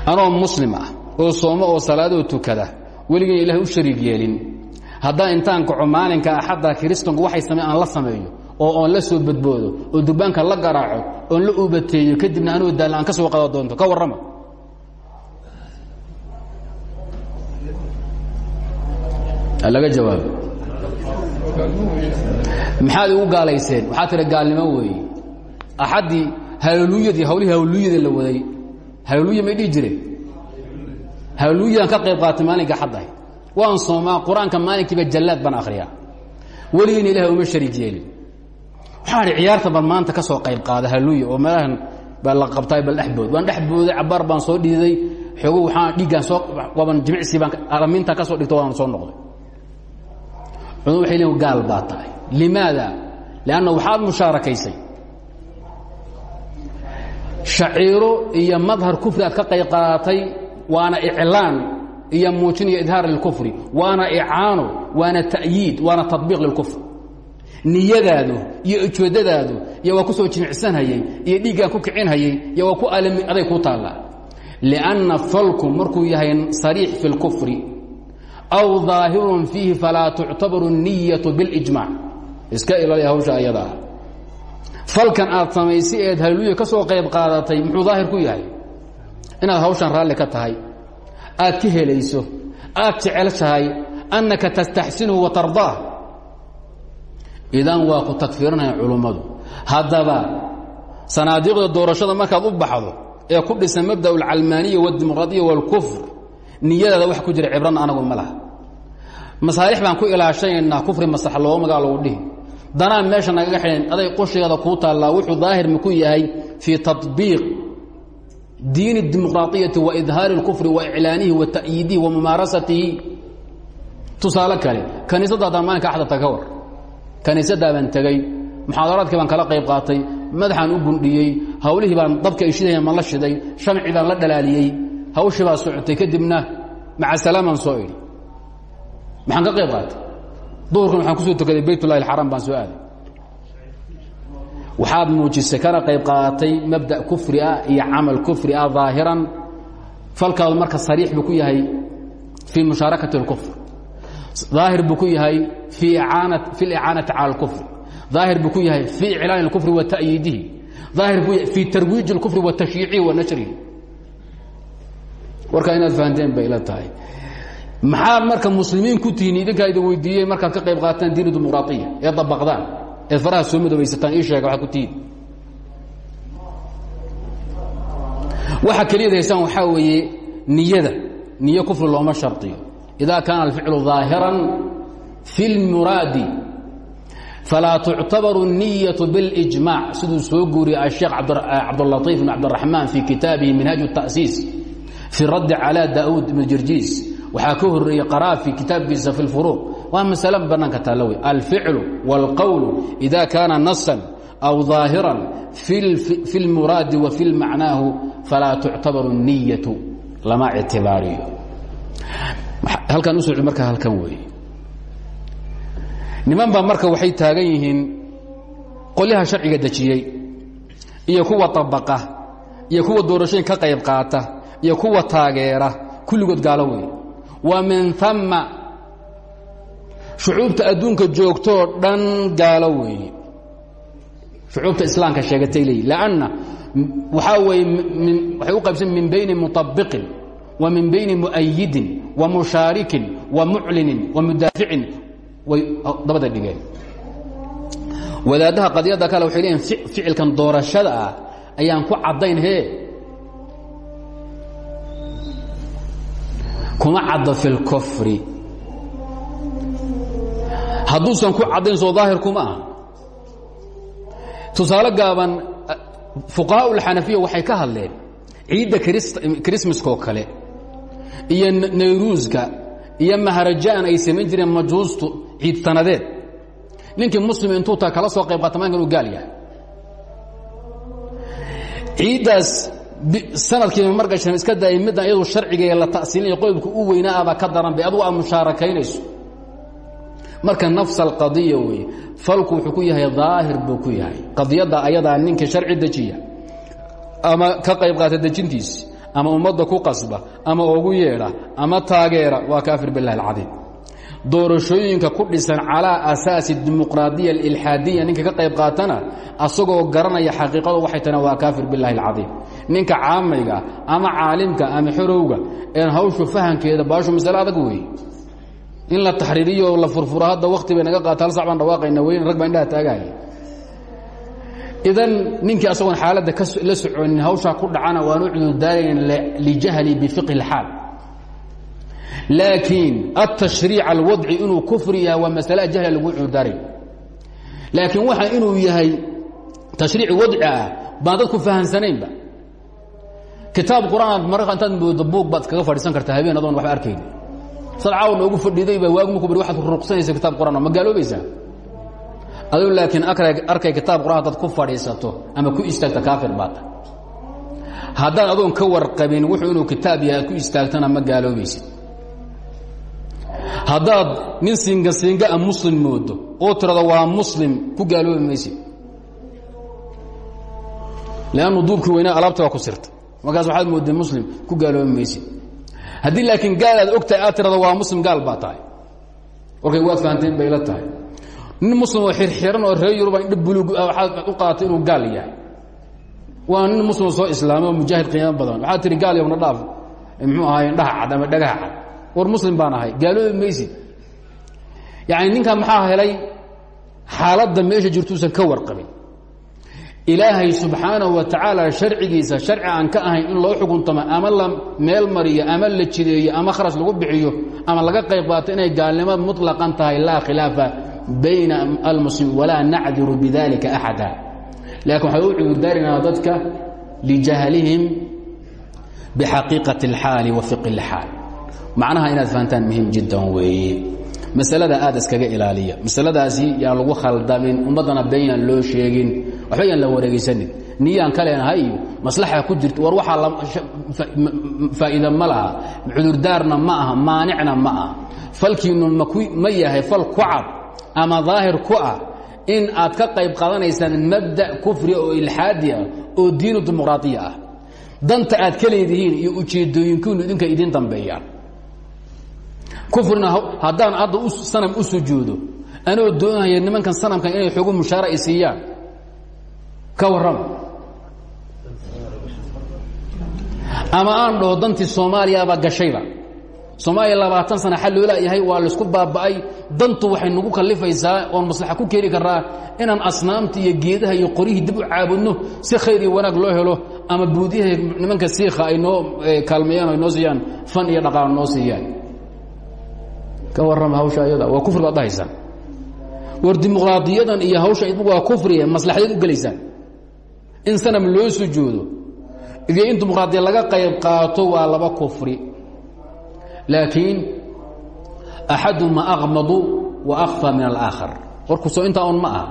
Anoo muslim ah oo soomo oo salaadoo tukada weligeen ilahay u shariig yeelin. Haddaan intaan kaco maalinka axadda kiristanku waxay aan la sameeyo oo oon la soo badboodo oo durbaanka la garaaco oon la uubateeyo kadibna anoo daalla aan ka soo qada doonto ka warrama laga jawaabo maxaad igu gaalayseen? Waxaa tira gaalnimo weeye axaddii haluluyadii hawlihii haluluyada la waday haluluya may dhihi jireen? Haluluyadaan ka qayb qaatay maalinka xaddahay. Waan soomaa qur'aanka maalinkiiba jallaad baan akhriyaa. Weligeyna ilahay uma shariig yeelin. Waxaa idhi ciyaarta baan maanta ka soo qayb qaada haluya oo meelahan baa la qabtaay bal dhexbood waan dhexbooday cabaar baan soo dhiiday. Xoogo waxaan dhiiggaan soo waaban jimicsii baan alamintaan ka soo dhigto waan soo noqday culimadu waxay leeyiin gaal baa tahay. Limaada? Lianna waxaad mushaarakaysay. Shaciiro iyo madhar kufri ka qayb waana iclaan iyo muujin iyo idhaar lilkufri waana icaano waana ta'yiid waana taطbiiq lilkufr niyadaadu iyo ujeeddadaadu iyo waa ku soo jimicsanhayey iyo dhiiggaan ku kicinhayey iyo waa ku alami aday ku taallaa. Lianna falku markuu yahay sariix fi اlkufri aw daahirun fiihi falaa tuctabaru الniyaةu biاlijmac iska ilaali hawsha ayada ah falkan aad samaysay eed halluuya ka soo qayb qaadatay muxuu daahir ku yahay inaad hawshan raalli ka tahay aad ka helayso aad jecelshahay annaka tastaxsinuhu wa tardaah idan waa ku tagfiirinaya culummadu haddaba sanaadiiqda doorashada markaad u baxdo ee ku dhisan mabda alcalmaaniya wاdimuqraadiya wاlkufr niyadaada wax ku jira cibrana anagu ma laha masaalix baan ku ilaashanaynaa kufri masax looga magaa lagu dhihi danaan meesha nagaga xidhan aday qoshigeeda kuu taallaa wuxuu daahir maku yahay fii taطbiiq diin الdimuqraطiyati wa idhaari اlkufri wa iclaanihi wa ta'yiidihi wa mumaarasatihi tusaale kale kaniisaddaadaan maalinka axdata ka war kaniisaddaa baan tegey muxaadaraadkii baan kala qayb qaatay madaxaan u gundhiyey hawlihii baan dabka ay shidaya maan la shiday shamci baan la dhalaaliyey hawshii baa socotay kadibna maca salaamaan soo idhi maxaan ka qayb qaatay duhurkan waxaan kusoo tukaday baytullahi alxaram baan soo aaday waxaad muujisay kana qayb qaadatay mabda' kufri ah iyo camal kufri ah daahiran falkaadu marka sariix buu ku yahay fii mushaarakati اlkufr daahir buu ku yahay fii fi اlicaanati cala اlkufr daahir buu ku yahay fii iclaani اlkufri wa ta'yiidihi daahir buu yahay fii tarwiiji اlkufri wa tashyiicihi wa nashrihi warkaa inaad fahanteen bay ila tahay maxaad marka muslimiin ku tihiin idinkaa idin weydiiyey markaad ka qayb qaataan diin dimuqraaiya ee dabaqdaan eed faraha soo madoobaysataan ii sheega waxaad ku tihiin waxa keliyad haysaan waxaa weeye niyada niyo kufri looma shardiyo إida kaana alficlu ظaahiran fi اlmuraadi falaa tuctabaru الniyaة bاlإجmac siduu soo guuriyey asheekh cabdالlaطiif bn cabdالraxmaan fii kitaabihi minhaaj التأsiis fi raddi calى daud ibn jirjiis waxaa ka horeeyey qaraafi kitaabkiisa fi اlfuruuq waa masale bannaanka taalla wey alficlu wاlqowlu إida kaana nasan aw ظaahiran fi اlmuraadi wa fi macnaahu falaa tuctabaru الniyaة lama ictibaariyo halkan u soci markaa halkan weeye niman baa marka waxay taagan yihiin qolyaha sharciga dejiyey iyo kuwa طabaqa iyo kuwa doorashooyin ka qayb qaata iyo kuwa taageera. Kulligood gaalo weeye wa min ama shucuubta adduunka joogtoo dhan gaalo weeye shucuubta islaamka sheegatay leeyi lanna waxaa weeye waxay u qaybsan min bayni muطabiqin wa min bayni mu'ayidin wa mushaarikin wa muclinin wa mudaaficin. Way oh, dabada dhigeen. Wadaaddaha qadiyadda kale waxay leeyiin ficilkan doorashada ah ayaan ku caddayn hee kuma caddo fi اlkufri hadduusan ku caddayn soo daahir kuma aha. Tusaale gaaban fuqahaa اlxanafiya waxay ka hadleen ciidda krismaskoo kale iyo nayruuska iyo maharajaan ay samayn jireen majuustu ciid sanadeed. Ninkii muslim intuu taa kala soo qayb qaata maanka inuu gaal yahay. Ciiddaas sanadkiiba margashan iska daayay middan iyadu la ta'siilinayo qoybka u weynaabaa ka daran bay adugu aad marka nafs alqadiya weeye falku wuxuu yahay daahir buu ku yahay. Qadiyadda ayadaa ninka sharci dejiya ama ka qayb qaata dejintiisi ama ummadda ku qasba ama ugu yeedha ama taageera waa kaafir biاllahi اlcadiim doorashooyinka ku dhisan calaa asaasi dimuqraadiya alilxaadiya ninka ka qayb qaatana asagoo garanaya xaqiiqadu waxay tana waa kaafir bilahi alcadiim. Ninka caamayga ama caalimka ama xorowga een hawshu fahankeeda baashu masale adag weeye. In la taxriiriyo la furfuro hadda bay naga qaata hal dhawaaqayna weyn rag baa indhaha taagaaya idan ninkii asagoon xaaladda la soconin hawshaa ku dhacana waanu cudurdaaran lijahli bifiqhi اlxaal laakiin altashriic alwadci inuu kufri yahay waa masala jahla lagu cudurdaaray laakiin waxa inuu yahay tashriic wadci ah baan dadku fahansanaynba. Kitaab qur'aan mararka intaad moodo buug baad iskaga fadhiisan kartaa habeen adoon waxba arkayni sad caaw noogu fadhiiday baa waagmu ku bari waxaad ruruqsanaysa kitaab quraan ma gaaloobaysaa aduu laakiin arkay kitaab quraan hadaad ku fadhiisato ama ku istaagta kaafir baata haddaad adoon ka warqabin wuxuu inuu kitaab yahay ku istaagtana ma gaaloobaysid haddaad nin siinga siinga a muslim moodo oo tirado waa muslim ku gaaloobi maysid. Lannu duubkii weynaa alaabta waa ku sirta markaas waxaad moodeen muslim ku gaaloobi maysid. Haddii laakiin gaal aad ogtahay aad tirado waa muslim gaal baa tahay. Warkay waad fahanteen bay la tahay. Nin muslim oo xirxiran oo reer yuruba indha buluug waxaad u qaaatay inuu gaal yahay. Waa nin muslim soo islaamay oo mujaahid qiimo badan. Waxaad tihi gaal yowna dhaaf. Muxuu ahaay indhaha cad ama dhagaha cad war muslim baan ahay gaaloobi maysid yacni ninkan maxaa helay xaaladda meesha jirtuusan ka warqabin ilaahay subxaanahu wa tacaala sharcigiisa sharci aan ka ahayn in loo xukuntamo ama la meel mariyo ama la jideeyo ama kharash lagu bixiyo ama laga qayb qaato inay gaalnimo muطlaqan tahay laa khilaafa bayna almuslimiin walaa nacdiru bidalika axada laakiin waxaan u cudurdaarinaa dadka lijahlihim bixaqiiqati اlxaali wa fiqi اlxaal macnaha inaad fahantaan muhiim jiddan weeye masalada aad iskaga ilaaliya. Masaladaasi yaan lagu khaldamin ummaddana beenyaan loo sheegin waxba yaan la wareegaysanin. Niyaan ka leenahay iyo maslaxa ku jirta war waxaa faa'iida ma laha. Cudurdaarna ma aha maanicna ma aha. Falkiinu ma yahay fal ku cad ama daahir ku ah in aad ka qayb qaadanaysaan mabda' kufri oo ilxaadi ah oo diinu dimuqraadiya ah. Danta aad ka leedihiin iyo ujeedooyinkiinu idinka idiin dambeeyaan kufrina haddaan hadda sanam u sujuudo anoo doonaya nimankan sanamkan inay xoogu mushaara ay siiyaan. Ka warrama ama aan dhaho dantii soomaaliyaba gashayba. Soomaaliya labaatan sana xal loola yahay waa laysku baaba'ay. Dantu waxay nagu kallifaysaa oon maslaxa ku keeni karraa inaan asnaamta iyo geedaha iyo qoryihii dib u caabudno si khayr iyo wanaag loo helo ama buudiyaha nimanka siikha ay noo kaalmeeyaan o siiyaan fan iyo dhaqaalo noo siiyaan ka warrama hawsha ayada. Waa kufri baad dhahaysaan. War dimuqraadiyadan iyo hawsha idinku waa kufriye maslaxadeed u gelaysaan. In sanam loo sujuudo iyo in dimuqraadiya laga qayb qaato waa laba kufri. Laakiin axaduma akmadu wa akfa min alaakhar. Warkusoo intaa un ma aha.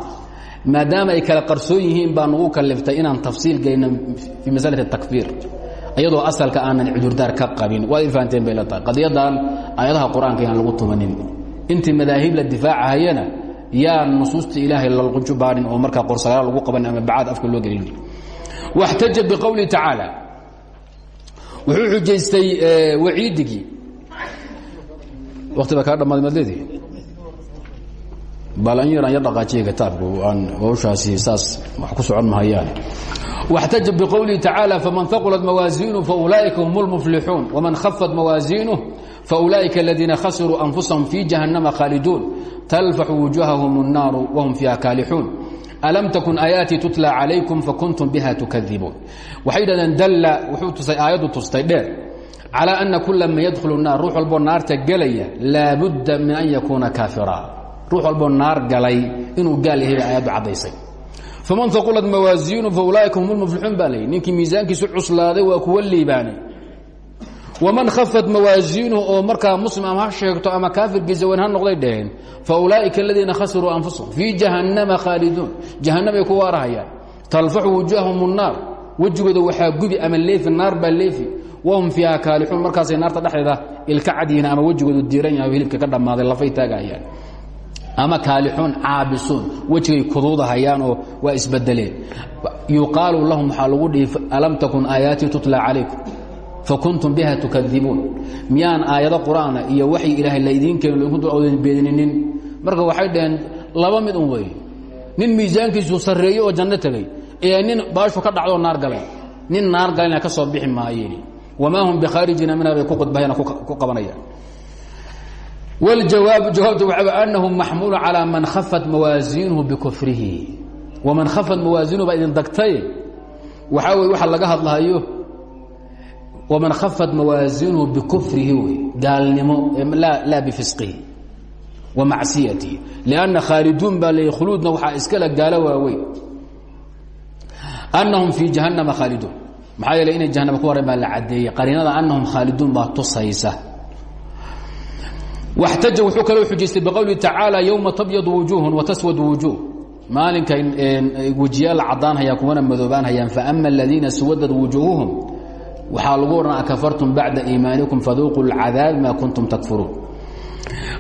Maadaama ay kala qarsoon yihiin baa nagu kaliftay inaan tafsiil geyno fii masalati اtakfiir iyadoo asalka aanan cudurdaar ka qabin waad i fahanteen bay la tahay. Qadiyadan aayadaha qur'aanka yaan lagu tumanin. Intii madaahib la difaacahayana yaan nusuusta ilaahay lalquju baarin oo markaa qorsagaal lagu qaban ama bacaad afka loo gelin. Waxtaja biqowlihi tacaala. Wuxuu xujaystay waciidigii. Wakti baa kaa dhamaaday maad leedihi bal an yar an yar dhaqaajiya kitaabku aan hawshaasi saas wax ku socon mahayaan واxtaج بqwلihi تaعaaلى faman ثaقلت mawaaزiنه faulئika hm الmflixuun وman khafت mawaaزiنه faulئika اladiina khasiruu أنfuسahم fي جaهaنama khاalدوun تlfax وuجuهahm الناar وhm فيha kaalixuun أlm tkun آيaaتii تutlى عalayكم fakunتm bha تukذibuun waxay dhahdeen dalla wuxuu tusay aayaddu tustay dheer calى أna kula man ydkل الnaar ruux walboo naarta gelaya laabudda min an yakuuna kaafira ruux walboo naar galay inuu gaal yahay bay aayaddu caddaysay faman aqulat mawaasiinu faulaaika hum lmuflixuun baa layidhi ninkii miisaankiisu cuslaaday waa kuwa liibaanay waman khafat mawaasiinuhu oo markaa muslim ama ha sheegto ama kaafirkiisa weyn ha noqday dhaheen faulaa'ika aladiina khasiruu anfusahum fii jahannama khaaliduun jahannamay ku waarahayaan. Talfaxu wujuuhahum الnaar wejigooda waxaa gubi ama leefi naar baa leefi. Wahum fiiha kaalixuun. Markaasay naarta dhexdeeda ilka cadyihiin ama wejigoodu ama kaalixuun caabisuun wejigay kuduudahayaan oo waa isbedeleen. Yuqaalu lahum waxaa lagu dhihi alam takun aayaatii tutla calaykum? Fakuntum biha tukadibuun. Miyaan aayado qur'aana iyo waxyi ilaahay laydiin keeno laydinku dul awdan beeninin marka waxay dhaheen laba mid un weeye nin miisaankiisu sarreeyo oo janno tegey ee nin baashu ka dhacdoo naar galay. Nin naar galayna ka soo bixi maayeen wamaa hum bikhaarijina minha bay ku qudbahayana ku qabanayaan wاljawaab jawaabta waxaa anahu maxmuulu calىa man khafat mawaasiinuhu bikufrihi waman khafat mawaasiinuhu baa idin dagtay waxaa wey waxa laga hadlahayo waman khafat mawaasiinuhu bikufrihi wey gaalnimo laa bifisqihi wa macsiyatihi lanna khaaliduun baa leey khuluudna waxaa iskale gaalo waaweyn annahum fii jahannama khaaliduun maxaa yeele inay jahanama ku horeen baa la caddeeyey qariinada annahum khaaliduun baa tusaysa waxtaja wuxuu kaloo xujaystay biqowlihi tacaala yowma tabyadu wujuuhun wataswad wujuuh maalinka wejiyaal caddaanhaya kuwana madoobaanhayaan faama aladiina swadad wujuuhuhum waxaa lagu odhan akafartum bacda iimaanikum faduuquu lcadaab maa kuntum takfuruun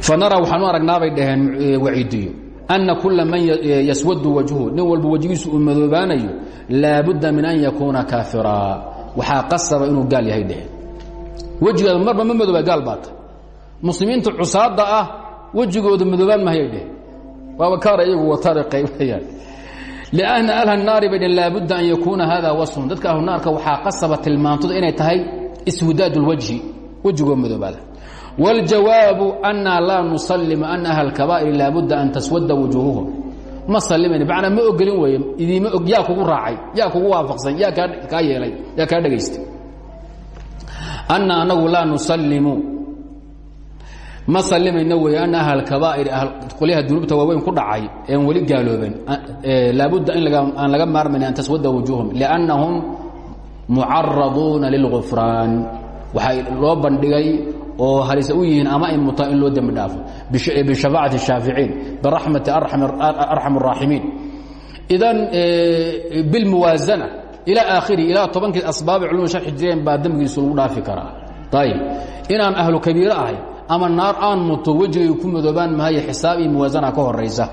fanara waxaanu aragnaabay dhaheen waciidiyo ana kula man yaswadu wajhu nin walba wejigiisu uu madoobaanayo laabudda min an yakuuna kaafira waxaa qasaba inuu gaal yahay dheheen wejigaada marba ma madooba gaal baata muslimiinta cusaadda ah wejigooda madoobaan mahayay dheh waabakaara iyagu wataara qaybayaan lianna ahlanaari bay dheh laabudda an yakuuna hada wasfun. Dadka ahlunaarka waxaa qasaba tilmaantooda inay tahay iswidaad lwajhi wejigoo madoobaada ah. wاljawaabu annaa laa nusalima an ahla اkabaa'iri laabudda an taswada wujuuhuhum. Ma sallimayno macnaa ma ogolin weeye idiima og yaa kugu raacay yaa kugu waafaqsan yaa kaa yeelay yaa kaa dhagaystay anna anagu laa nusallimu ma salimayno wey ana ahl kabaa'ir qolyaha dunuubta waaweyn ku dhacay een weli gaalooben laabudda in aan laga maarmayn an taswada wujuuhum liannahum mucaraduuna lilgufraan waxay loo bandhigay oo halise u yihiin ama ay mutaan in loo dembi dhaafo bishafaacati الshaaficiin biraxmati arxam الraaximiin idan bilmuwaasana ilى aakhiri ilaa tobankii asbaabi culumada sharxi jireen baa dembigiisu lagu dhaafi karaa ayib inaan ahlu kabiire ahay ama naar aan muto wejigay ku madoobaan maayo xisaab iyo muwaasana ka horaysa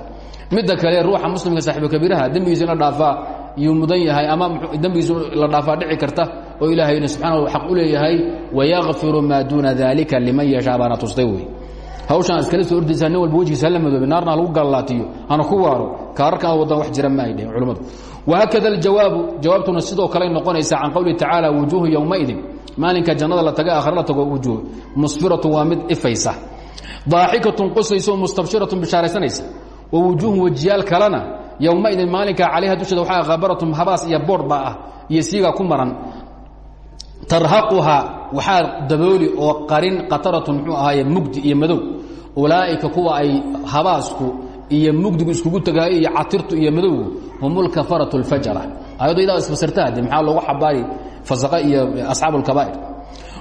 midda kale ruuxa muslimka saaxibu kabiiraha dembigiisa in la dhaafaa yuu mudan yahay ama dembigiisa la dhaafaa dhici karta oo ilaahayna subxaana xaq u leeyahay wayakfiru maa duuna dalika liman yashaa baana tustay wey. Hawshaan iskala soo ordaysaa nin walba wejigiisa hala madoobe naarna lagu gallaatiyo hana ku waaro kaararkan ad wadan wax jira ma ay dhehen culimmadu wahaakada aljawaabu jawaabtuna sidoo kale noqonaysa can qowlihi tacaala wujuuhu yowmaidin maalinka jannada la taga aakhare la tago wujuuh musfiratu waa mid ifaysa daaxikatun qusayso mustabshiratun bishaaraysanaysa wa wujuuhun wejiyaal kalena yowmaidin maalinka calayha dusheeda waxaa khabaratun habaas iyo boodh baa ah iyo siigaa ku maran tarhaquhaa waxaa dabooli oo qarin qataratun muxuu ahaaye mugdi iyo madow ulaa'ika kuwa ay habaasku iyo mugdigu iskugu tagaayo iyo catirtu iyo madowgu hum lkafaratu اlfajara ayadoo idaa isfasirtaa de maxaa loogu xabaari fasaqa iyo asxaabu اlkabaa'ir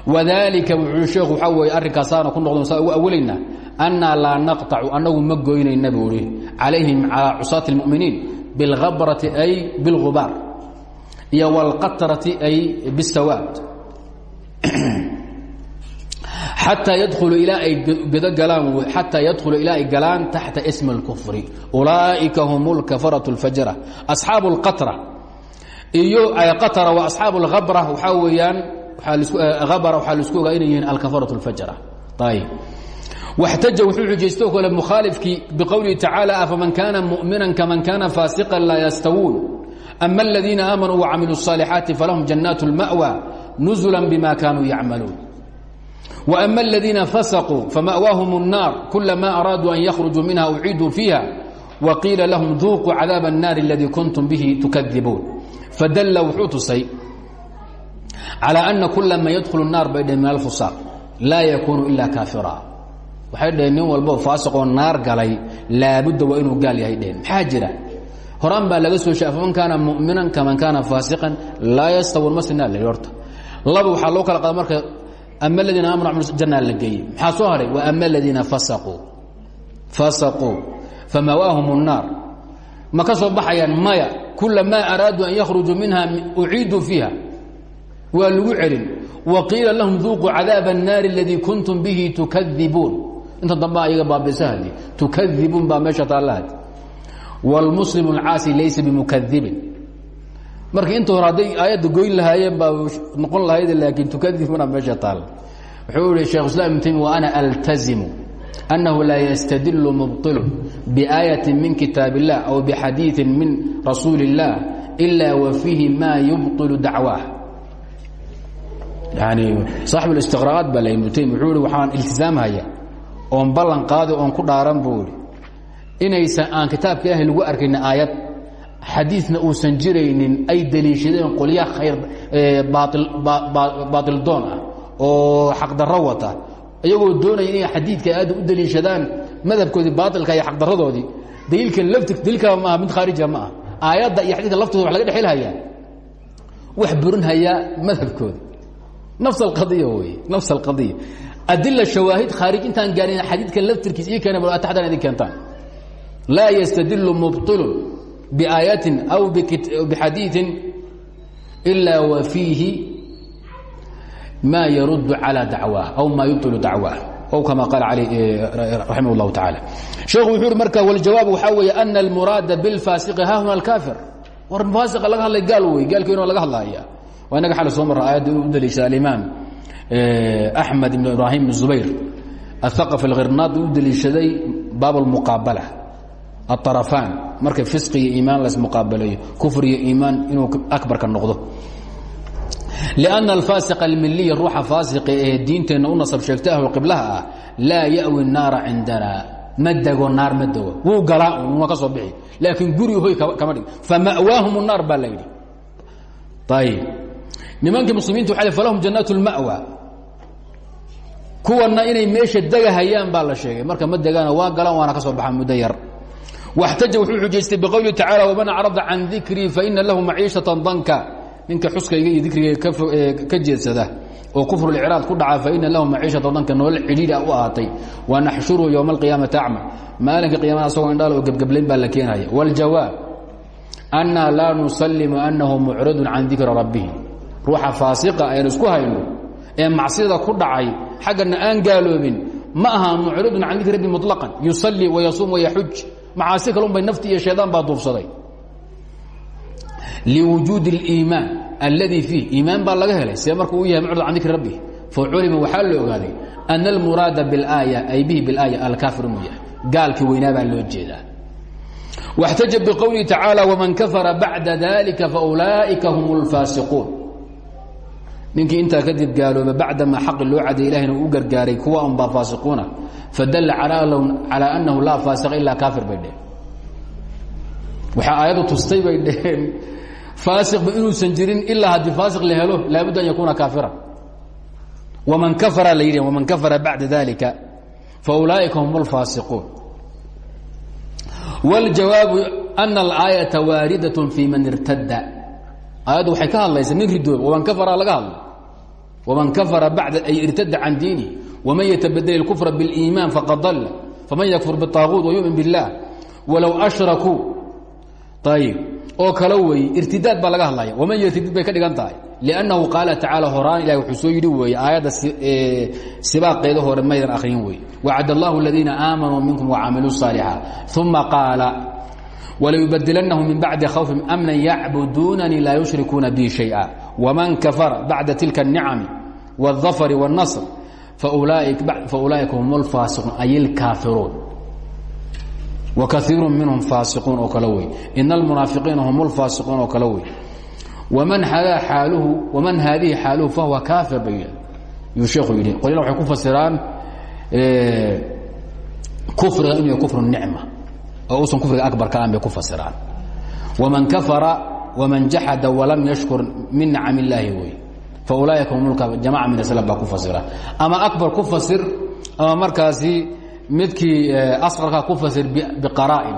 wadalika wuxuu sheekhu waxaa weeye arrinkaasaana ku noqdon saa ugu awalaynaa annaa laa naqطacu annagu ma goynayna buu ihi calayhim calaa cusaati اlmu'miniin biاlhabrati ay biاlgubaar iyo wاlqatrati ay biاsawaad xataa yadkhulu ilaa ay gdagalaan xataa yadkhulu ilaa ay galaan taxta ismi اlkufri ulaa'ika hum اlkafaratu اlfajra asxaabu اlqatra iyo qatra wa asxaabu اlhabra waxaa weeyaan habra waxaa laisku ogaa inay yihiin alkafaratu اlfajra ayb واxtaja wuxuu xujaysto kale mukhaalifkii biqowlihi tacaalى afaman kana muؤmina kaman kana faasiqا laa yastawuun ama اladiina aamanuu وcamiluu الصاalixaati falahum jannaat اlma'wى nuzula bima kanuu yacmaluun وأma اladiina fasquu fama'waahum الnaar kulama araaduu an yakhrujuu minha uciiduu fiiha وqiila lahum duuquu cadaab الnaar اladii kuntum bihi tukadibuun fadalla wuxuu tusay calى ana kula man yadkhulu الnaar bay dheen min alfusaaq laa yakuunu ila kaafira waxay dhaheen nin walbo faasiqoo naar galay laabudda waa inuu gaal yahay dheheen maxaa jira horaan baa laga soo sheey faman kaana mu'minan kaman kaana faasiqan laa yastawun masna la horta laba waxaa loo kala qaada marka ama aladiina amanu camilu janna la geeyey maxaa soo hadhay wa ama aladiina fasaquu fasaquu fama'waahum الnaar ma ka soo baxayaan maya kulamaa araaduu an yakhrujuu minha uciiduu fiiha waa lagu celin wa qiila lahum duuquu cadaab الnaari اladii kuntum bihi tukadibuun inta dambe ayaga baabisahadi tukadibuun baa meesha taallahadi wاlmuslim اlcaasi laysa bimukadibin marka inta hore hadday aayadda goyn lahaayeen baa noqon lahayd laakiin tukadibuna meesha taal wuxuu ihi shekh islam ibn taymiya wa ana altazimu أنه لا يستدل مبطل بآية من كتاب الله أو بحديث من رسول الله إلا وفيه ما يبطل دعواه يعني صاحب الاستقراءات baa ibnu taymiya wuxuu ihi waxaan iltizaamhaya oon ballan qaaday oon ku dhaaran buu ihi inaysan aan kitaabka ilaahay lagu arkaynin aayad xadiidna uusan jiraynin ay deliishadeen qolya khayr baatil doon ah oo xaqdarro wata. Iyagoo doonaya inay xadiidka aadda u deliishadaan madhabkoodii baailka iyo xaqdaradoodii daliilkan lafti daliilkaa maaha mid khaarija ah aayadda iyo xadidka laftooda wax laga dhexelhayaa wax burinhayaa madhabkooda nafs alqadiya wey nafs alqadiya adila shawaahid khaarij intaan gaarin xadiidka laftirkiis ii keena ataxdan idin keentaan. Laa ystadilu mubطilu biaayatin aw bixadiiثin ila wa fiihi ma yarud calى dacwaah aw ma yubطilu dacwaah ow kama qaal raximah اllahu taعala sheekhu wuxuu uhi marka wاljawaab waxaa weeye ana almuraada biاlfaasiqi ha huna alkaafir war faasiqa laga hadlay gaal wey gaalkiina laga hadlaya waa inaga xal soo marra aayadda u daliisha alimaam axmed ibn ibraahim ibn zubayr athaqaf alkhirnaad u daliishaday baab almuqaabala aarafaan marka fisqi iyo iimaan lasmuqaabaleeyo kufr iyo iimaan inuu akbarka noqdo لأن الفاasiق الmiliy ruuxa faasiqa ee diinteenna u nasab sheegtay ahlu qiblaha ah laa yaأwi الnaara cindana ma dego naar ma dego wuu galaa un waa ka soo bixi laakiin guri hoy kama dhig fama'waahum الnaar baa la yidhi ayb nimankii muslimiinta waa falahum jannaat اlma'wa kuwana inay meesha degahayaan baa la sheegay marka ma degaana waa galaan waana ka soo baxaan muddo yar waxtaja wuxuu xujaystay biqowlihi tacaala waman acrada can dikrii faina lahu maciishatan danka ninka xuskayga iyo dikriga ka jeedsada oo kufrulicraad ku dhaca faina lahu maciishatan danka nolol xidhiidha u ahaatay wanaxshuru yowma alqiyaamati acma maalinka qiyamada asagoo indhaal oo gebgeblayn baa la keenaya wاljawaab anna laa nusalimu annahu mucradun can dikri rabbihi ruuxa faasiqa ayaan isku hayno ee macsida ku dhacay xaggana aan gaaloobin ma aha mucradun can dikri rabbi muطlaqan yusalii wayasuum wayaxuj macaasi kalun bay nafti iyo shaydaan baa duubsaday liwujuudi اliimaan alladii fiih iimaan baa laga helay see markuu u yahay mucrid can dikri rabbi faculima waxaa la ogaaday ana almuraada biاlaaya ay bihi biاlaaya alkaafir inuu yahay gaalkii weynaa baa loo jeedaa واxtaja bqowlihi tacaalى wman kafara bacda dalika faulaa'ika hm اlfaasiquun ninkii intaa kadib gaalooba bacdamaa xaqi loo caday ilahina u gargaaray kuwa unbaa faasiquuna fadalla calىa annahu laa faasiqa ilaa kaafir bay dheheen waxaa aayaddu tustay bay dheheen faasiqba inuusan jirin ilaa haddii faasiq la helo laabudda an yakuuna kaafira waman kafara la yidhi waman kafara bacda dalika faulaa'ika hum اlfaasiquun wاljawaabu ana alaayaةa waaridaة fii man irtada aayaddu waxay ka hadlaysaa nin ridoob waman kafara laga hadlo waman kafara bacda ay irtada can diinih waman yatabadel اkufra biاliimaan faqad dalla faman yakfur biطaaguut wayumin biاllah walow ashrakuu ayib oo kale weeye irtidaad baa laga hadlaya waman yartadid bay ka dhigan tahay liannahu qaala tacaala horaan ilahi wuxuu soo yidhi weeye aayadda sibaaqeeda hore maydan akhrin weeye wacad allahu aladiina aamanuu minkum wacamiluu الصaalixaat uma qaala وlayubadilannahum min bacdi khawfihim amna yacbuduunanii laa yushrikuuna bi شhayئa wman kafara bacda tilka الnicami والظafri والnaصr faulaa'ika hum اlfaasiquun ay اlkaafiruun وkaiiru minhum faasiquun oo kale wey in اlmunaafiqiina hum اlfaasiquun oo kale wey wman hadaa xaaluhu waman haadihi xaaluhu fahuwa kaafir bay yuu sheekhu yidhi qolyana waxay ku fasiraan kufriga inuu yahay kufru nicma oo uusan kufriga akbarka aan bay ku fasiraan waman kafara waman jaxada walam yashkur min nacam illaahi wey faulaa'ika hum jamaca min aslam baa ku fasira ama akbar ku fasir ama markaasi midkii asqarka ku fasir biqaraa'in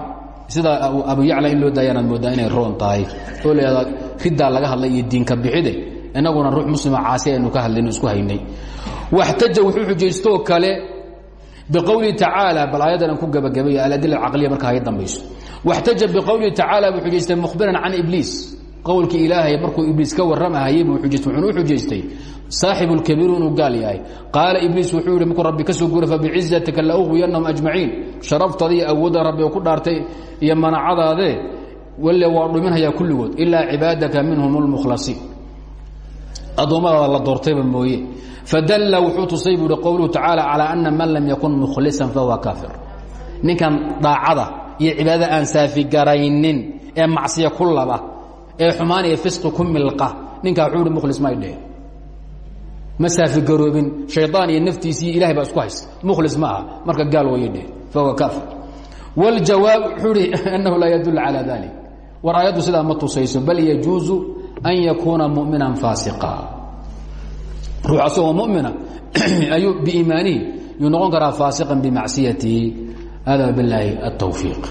sida abu yacla in loo daaya anaad moodaa inay roon tahay oo leedaa riddaa laga hadlay iyo diinka bixide inaguna ruux muslima caasi aynu ka hadlayno isku haynay waxtaja wuxuu xujaystoo kale biqowlihi tacaala bal aayaddan aan ku gabagabaya aladila alcaqliya marka hay dambayso waxtaja biqowlihi tacaala buu xujaystay mukhbiran can ibliis qowlkii ilaahay markuu ibliis ka warramahayey buu ujaystay wuxuuna u xujaystay. Saaxibu lkabiiru inuu gaal yahay. Qaala ibliis wuxuu yidhi markuu rabbi ka soo guuray fabicizatika la uqwiyanahum ajmaciin. Sharaftaada iyo awoodda rabbi oo ku dhaartay iyo manacadaadee walle waa dhuminhayaa kulligood ilaa cibaadaka minhum اlmukhlasiin addoommadaada la doortayba mooye. Fadalla wuxuu tusay buu hi qowluhu tacaala calaa ana man lam yakun mukhlisan fahuwa kaafir. Ninkan daacada iyo cibaadada aan saafigaraynin ee macsiya ku laba ee xumaan iyo fisqi ku milqa ninkaa wuxuu hi mukhlis may dheh ma saafigaroobin shayطaan iyo naftiisii ilahay baa isku haysta mukhlis ma aha marka gaal waya dheh fahuwa kaafir wاljawaab wuxuu hi annahu laa yadul calى dalik war aayaddu sidaa ma tusayso bal yajuuzu an yakuuna muؤmina faasiqa ruux asagoo mumina ayuu biiimaanihi yuu noqon karaa faasiqan bimacsiyatihi hada biاllaahi الtowfiiq